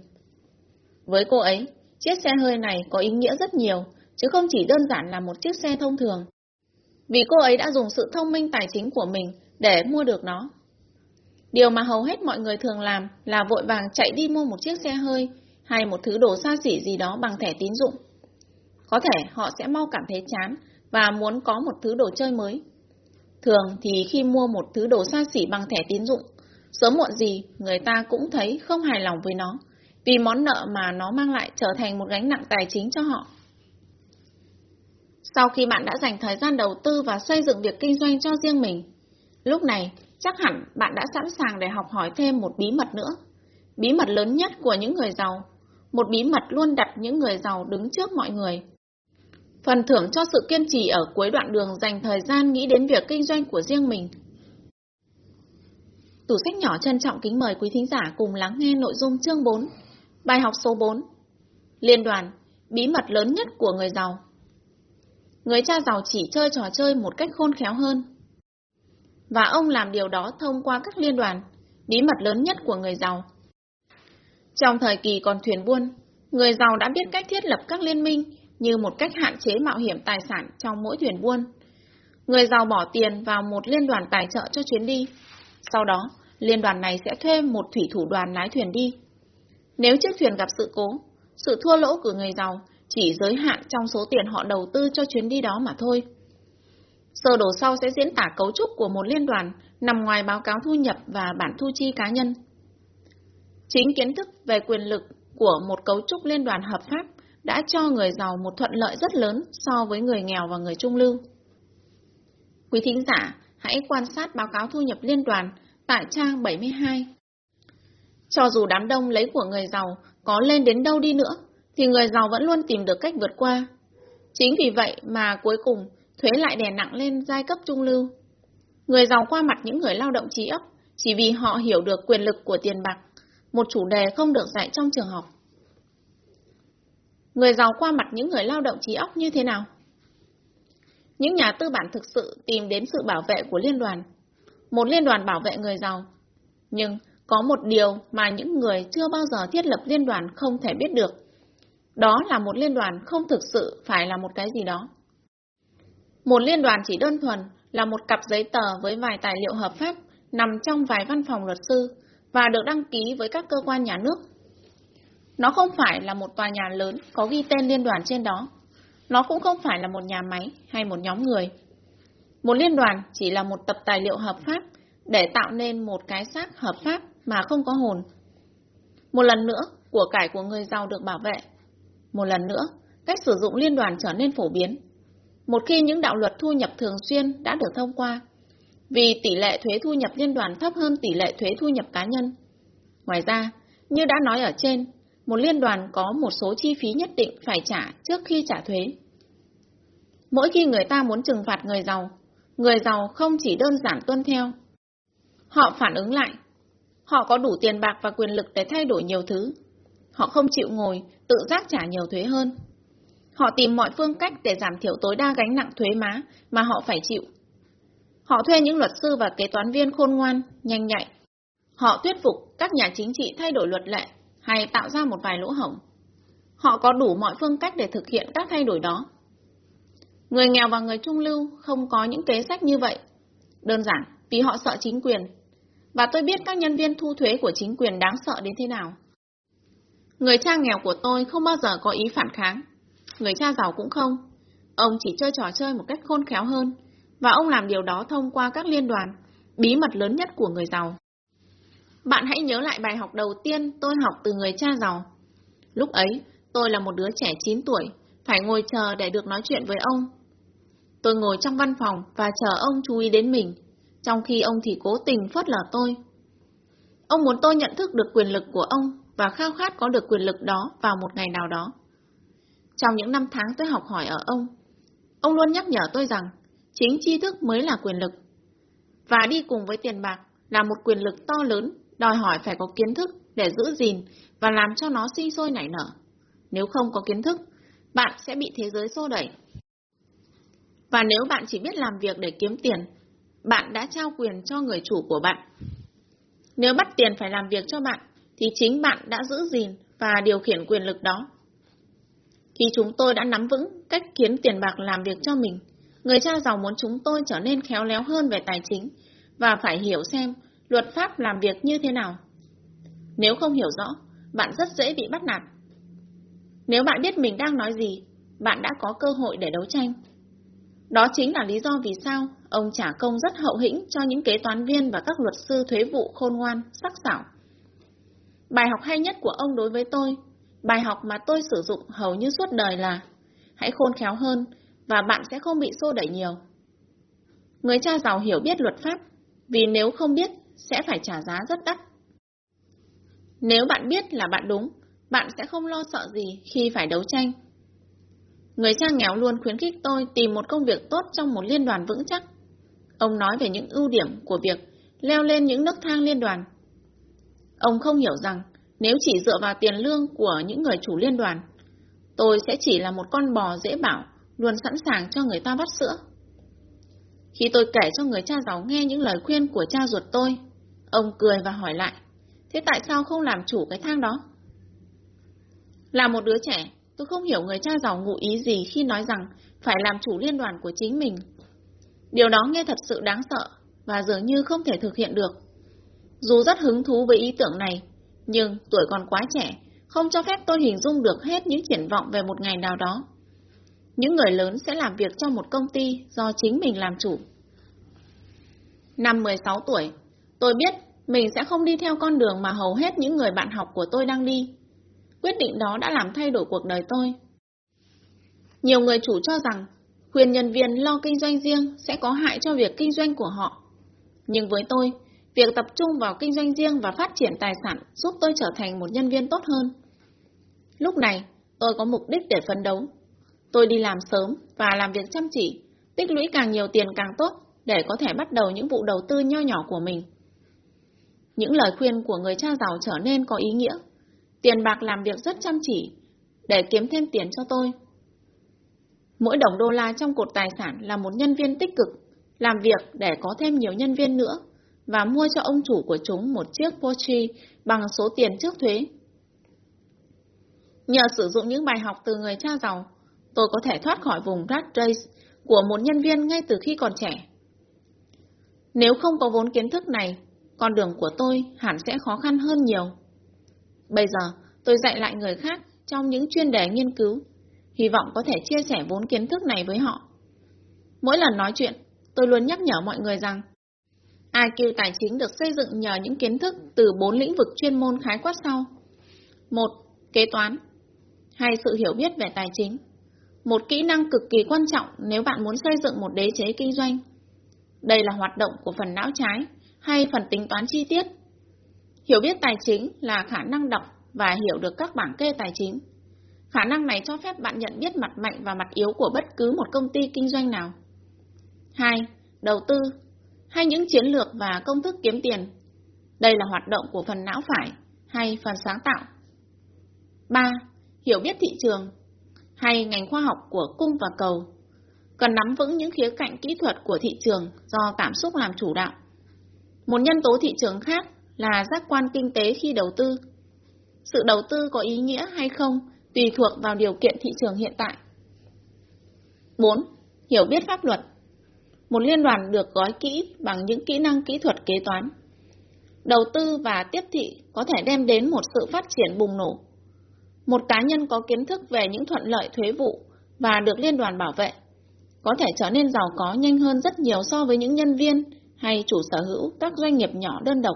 Với cô ấy, chiếc xe hơi này có ý nghĩa rất nhiều, chứ không chỉ đơn giản là một chiếc xe thông thường. Vì cô ấy đã dùng sự thông minh tài chính của mình để mua được nó. Điều mà hầu hết mọi người thường làm là vội vàng chạy đi mua một chiếc xe hơi hay một thứ đồ xa xỉ gì đó bằng thẻ tín dụng. Có thể họ sẽ mau cảm thấy chán và muốn có một thứ đồ chơi mới. Thường thì khi mua một thứ đồ xa xỉ bằng thẻ tín dụng, sớm muộn gì người ta cũng thấy không hài lòng với nó, vì món nợ mà nó mang lại trở thành một gánh nặng tài chính cho họ. Sau khi bạn đã dành thời gian đầu tư và xây dựng việc kinh doanh cho riêng mình, lúc này chắc hẳn bạn đã sẵn sàng để học hỏi thêm một bí mật nữa. Bí mật lớn nhất của những người giàu một bí mật luôn đặt những người giàu đứng trước mọi người. Phần thưởng cho sự kiên trì ở cuối đoạn đường dành thời gian nghĩ đến việc kinh doanh của riêng mình. Tủ sách nhỏ trân trọng kính mời quý thính giả cùng lắng nghe nội dung chương 4, bài học số 4. Liên đoàn, bí mật lớn nhất của người giàu. Người cha giàu chỉ chơi trò chơi một cách khôn khéo hơn. Và ông làm điều đó thông qua các liên đoàn, bí mật lớn nhất của người giàu. Trong thời kỳ còn thuyền buôn, người giàu đã biết cách thiết lập các liên minh như một cách hạn chế mạo hiểm tài sản trong mỗi thuyền buôn. Người giàu bỏ tiền vào một liên đoàn tài trợ cho chuyến đi. Sau đó, liên đoàn này sẽ thuê một thủy thủ đoàn lái thuyền đi. Nếu chiếc thuyền gặp sự cố, sự thua lỗ của người giàu chỉ giới hạn trong số tiền họ đầu tư cho chuyến đi đó mà thôi. Sơ đồ sau sẽ diễn tả cấu trúc của một liên đoàn nằm ngoài báo cáo thu nhập và bản thu chi cá nhân. Chính kiến thức về quyền lực của một cấu trúc liên đoàn hợp pháp đã cho người giàu một thuận lợi rất lớn so với người nghèo và người trung lưu. Quý thính giả, hãy quan sát báo cáo thu nhập liên đoàn tại trang 72. Cho dù đám đông lấy của người giàu có lên đến đâu đi nữa, thì người giàu vẫn luôn tìm được cách vượt qua. Chính vì vậy mà cuối cùng thuế lại đè nặng lên giai cấp trung lưu. Người giàu qua mặt những người lao động trí óc chỉ vì họ hiểu được quyền lực của tiền bạc, một chủ đề không được dạy trong trường học. Người giàu qua mặt những người lao động trí óc như thế nào? Những nhà tư bản thực sự tìm đến sự bảo vệ của liên đoàn, một liên đoàn bảo vệ người giàu. Nhưng có một điều mà những người chưa bao giờ thiết lập liên đoàn không thể biết được. Đó là một liên đoàn không thực sự phải là một cái gì đó. Một liên đoàn chỉ đơn thuần là một cặp giấy tờ với vài tài liệu hợp pháp nằm trong vài văn phòng luật sư và được đăng ký với các cơ quan nhà nước. Nó không phải là một tòa nhà lớn có ghi tên liên đoàn trên đó. Nó cũng không phải là một nhà máy hay một nhóm người. Một liên đoàn chỉ là một tập tài liệu hợp pháp để tạo nên một cái xác hợp pháp mà không có hồn. Một lần nữa, của cải của người giàu được bảo vệ. Một lần nữa, cách sử dụng liên đoàn trở nên phổ biến. Một khi những đạo luật thu nhập thường xuyên đã được thông qua, vì tỷ lệ thuế thu nhập liên đoàn thấp hơn tỷ lệ thuế thu nhập cá nhân. Ngoài ra, như đã nói ở trên, một liên đoàn có một số chi phí nhất định phải trả trước khi trả thuế. Mỗi khi người ta muốn trừng phạt người giàu, người giàu không chỉ đơn giản tuân theo. Họ phản ứng lại. Họ có đủ tiền bạc và quyền lực để thay đổi nhiều thứ. Họ không chịu ngồi, tự giác trả nhiều thuế hơn. Họ tìm mọi phương cách để giảm thiểu tối đa gánh nặng thuế má mà họ phải chịu. Họ thuê những luật sư và kế toán viên khôn ngoan, nhanh nhạy. Họ thuyết phục các nhà chính trị thay đổi luật lệ hay tạo ra một vài lỗ hổng. Họ có đủ mọi phương cách để thực hiện các thay đổi đó. Người nghèo và người trung lưu không có những kế sách như vậy. Đơn giản vì họ sợ chính quyền. Và tôi biết các nhân viên thu thuế của chính quyền đáng sợ đến thế nào. Người cha nghèo của tôi không bao giờ có ý phản kháng. Người cha giàu cũng không. Ông chỉ chơi trò chơi một cách khôn khéo hơn, và ông làm điều đó thông qua các liên đoàn, bí mật lớn nhất của người giàu. Bạn hãy nhớ lại bài học đầu tiên tôi học từ người cha giàu. Lúc ấy, tôi là một đứa trẻ 9 tuổi, phải ngồi chờ để được nói chuyện với ông. Tôi ngồi trong văn phòng và chờ ông chú ý đến mình, trong khi ông thì cố tình phớt lờ tôi. Ông muốn tôi nhận thức được quyền lực của ông và khao khát có được quyền lực đó vào một ngày nào đó. Trong những năm tháng tôi học hỏi ở ông, ông luôn nhắc nhở tôi rằng chính tri thức mới là quyền lực. Và đi cùng với tiền bạc là một quyền lực to lớn, đòi hỏi phải có kiến thức để giữ gìn và làm cho nó sinh sôi nảy nở. Nếu không có kiến thức, bạn sẽ bị thế giới xô đẩy. Và nếu bạn chỉ biết làm việc để kiếm tiền, bạn đã trao quyền cho người chủ của bạn. Nếu bắt tiền phải làm việc cho bạn, thì chính bạn đã giữ gìn và điều khiển quyền lực đó. Khi chúng tôi đã nắm vững cách kiếm tiền bạc làm việc cho mình, người cha giàu muốn chúng tôi trở nên khéo léo hơn về tài chính và phải hiểu xem luật pháp làm việc như thế nào. Nếu không hiểu rõ, bạn rất dễ bị bắt nạt. Nếu bạn biết mình đang nói gì, bạn đã có cơ hội để đấu tranh. Đó chính là lý do vì sao ông trả công rất hậu hĩnh cho những kế toán viên và các luật sư thuế vụ khôn ngoan, sắc sảo. Bài học hay nhất của ông đối với tôi, bài học mà tôi sử dụng hầu như suốt đời là hãy khôn khéo hơn và bạn sẽ không bị xô đẩy nhiều. Người cha giàu hiểu biết luật pháp, vì nếu không biết sẽ phải trả giá rất đắt. Nếu bạn biết là bạn đúng, bạn sẽ không lo sợ gì khi phải đấu tranh. Người cha nghèo luôn khuyến khích tôi tìm một công việc tốt trong một liên đoàn vững chắc. Ông nói về những ưu điểm của việc leo lên những nấc thang liên đoàn. Ông không hiểu rằng nếu chỉ dựa vào tiền lương của những người chủ liên đoàn, tôi sẽ chỉ là một con bò dễ bảo, luôn sẵn sàng cho người ta vắt sữa. Khi tôi kể cho người cha giàu nghe những lời khuyên của cha ruột tôi, ông cười và hỏi lại, thế tại sao không làm chủ cái thang đó? Là một đứa trẻ, tôi không hiểu người cha giàu ngụ ý gì khi nói rằng phải làm chủ liên đoàn của chính mình. Điều đó nghe thật sự đáng sợ và dường như không thể thực hiện được. Dù rất hứng thú với ý tưởng này, nhưng tuổi còn quá trẻ, không cho phép tôi hình dung được hết những triển vọng về một ngày nào đó. Những người lớn sẽ làm việc trong một công ty do chính mình làm chủ. Năm 16 tuổi, tôi biết mình sẽ không đi theo con đường mà hầu hết những người bạn học của tôi đang đi. Quyết định đó đã làm thay đổi cuộc đời tôi Nhiều người chủ cho rằng khuyên nhân viên lo kinh doanh riêng sẽ có hại cho việc kinh doanh của họ. Nhưng với tôi, việc tập trung vào kinh doanh riêng và phát triển tài sản giúp tôi trở thành một nhân viên tốt hơn. Lúc này, tôi có mục đích để phấn đấu. Tôi đi làm sớm và làm việc chăm chỉ, tích lũy càng nhiều tiền càng tốt để có thể bắt đầu những vụ đầu tư nho nhỏ của mình. Những lời khuyên của người cha giàu trở nên có ý nghĩa. Tiền bạc làm việc rất chăm chỉ để kiếm thêm tiền cho tôi. Mỗi đồng đô la trong cột tài sản là một nhân viên tích cực, làm việc để có thêm nhiều nhân viên nữa và mua cho ông chủ của chúng một chiếc Porsche bằng số tiền trước thuế. Nhờ sử dụng những bài học từ người cha giàu, tôi có thể thoát khỏi vùng rat race của một nhân viên ngay từ khi còn trẻ. Nếu không có vốn kiến thức này, con đường của tôi hẳn sẽ khó khăn hơn nhiều. Bây giờ, tôi dạy lại người khác trong những chuyên đề nghiên cứu, hy vọng có thể chia sẻ vốn kiến thức này với họ. Mỗi lần nói chuyện, tôi luôn nhắc nhở mọi người rằng IQ tài chính được xây dựng nhờ những kiến thức từ bốn lĩnh vực chuyên môn khái quát sau. một, Kế toán hay sự hiểu biết về tài chính. Một kỹ năng cực kỳ quan trọng nếu bạn muốn xây dựng một đế chế kinh doanh. Đây là hoạt động của phần não trái hay phần tính toán chi tiết. Hiểu biết tài chính là khả năng đọc và hiểu được các bảng kê tài chính. Khả năng này cho phép bạn nhận biết mặt mạnh và mặt yếu của bất cứ một công ty kinh doanh nào. 2. Đầu tư, hay những chiến lược và công thức kiếm tiền. Đây là hoạt động của phần não phải hay phần sáng tạo. 3. Hiểu biết thị trường hay ngành khoa học của cung và cầu. Cần nắm vững những khía cạnh kỹ thuật của thị trường do cảm xúc làm chủ đạo. Một nhân tố thị trường khác là giác quan kinh tế khi đầu tư. Sự đầu tư có ý nghĩa hay không tùy thuộc vào điều kiện thị trường hiện tại. 4. Hiểu biết pháp luật Một liên đoàn được gói kỹ bằng những kỹ năng kỹ thuật kế toán. Đầu tư và tiếp thị có thể đem đến một sự phát triển bùng nổ. Một cá nhân có kiến thức về những thuận lợi thuế vụ và được liên đoàn bảo vệ, có thể trở nên giàu có nhanh hơn rất nhiều so với những nhân viên hay chủ sở hữu các doanh nghiệp nhỏ đơn độc.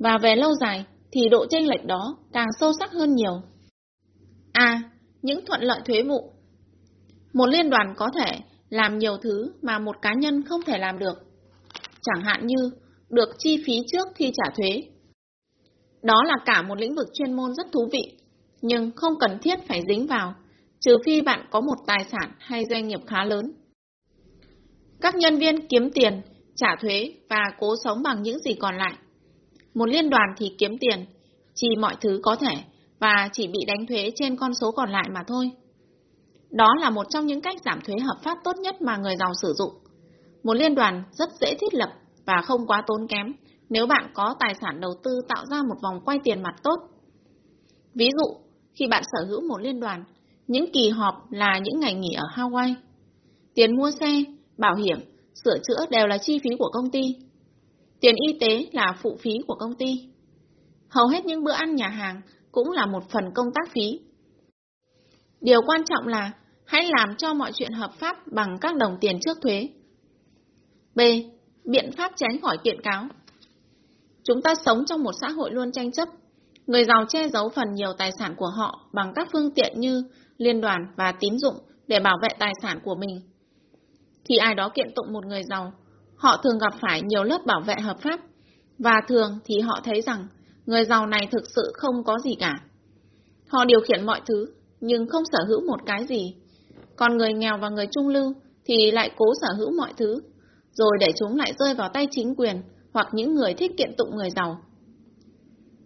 Và về lâu dài thì độ chênh lệch đó càng sâu sắc hơn nhiều. A. Những thuận lợi thuế vụ Một liên đoàn có thể làm nhiều thứ mà một cá nhân không thể làm được. Chẳng hạn như được chi phí trước khi trả thuế. Đó là cả một lĩnh vực chuyên môn rất thú vị, nhưng không cần thiết phải dính vào, trừ phi bạn có một tài sản hay doanh nghiệp khá lớn. Các nhân viên kiếm tiền trả thuế và cố sống bằng những gì còn lại. Một liên đoàn thì kiếm tiền, chỉ mọi thứ có thể và chỉ bị đánh thuế trên con số còn lại mà thôi. Đó là một trong những cách giảm thuế hợp pháp tốt nhất mà người giàu sử dụng. Một liên đoàn rất dễ thiết lập và không quá tốn kém nếu bạn có tài sản đầu tư tạo ra một vòng quay tiền mặt tốt. Ví dụ, khi bạn sở hữu một liên đoàn, những kỳ họp là những ngày nghỉ ở Hawaii. Tiền mua xe, bảo hiểm sửa chữa đều là chi phí của công ty. Tiền y tế là phụ phí của công ty. Hầu hết những bữa ăn nhà hàng cũng là một phần công tác phí. Điều quan trọng là hãy làm cho mọi chuyện hợp pháp bằng các đồng tiền trước thuế. B. Biện pháp tránh khỏi kiện cáo. Chúng ta sống trong một xã hội luôn tranh chấp. Người giàu che giấu phần nhiều tài sản của họ bằng các phương tiện như liên đoàn và tín dụng để bảo vệ tài sản của mình khi ai đó kiện tụng một người giàu, họ thường gặp phải nhiều lớp bảo vệ hợp pháp, và thường thì họ thấy rằng người giàu này thực sự không có gì cả. Họ điều khiển mọi thứ, nhưng không sở hữu một cái gì. Còn người nghèo và người trung lưu thì lại cố sở hữu mọi thứ, rồi để chúng lại rơi vào tay chính quyền hoặc những người thích kiện tụng người giàu.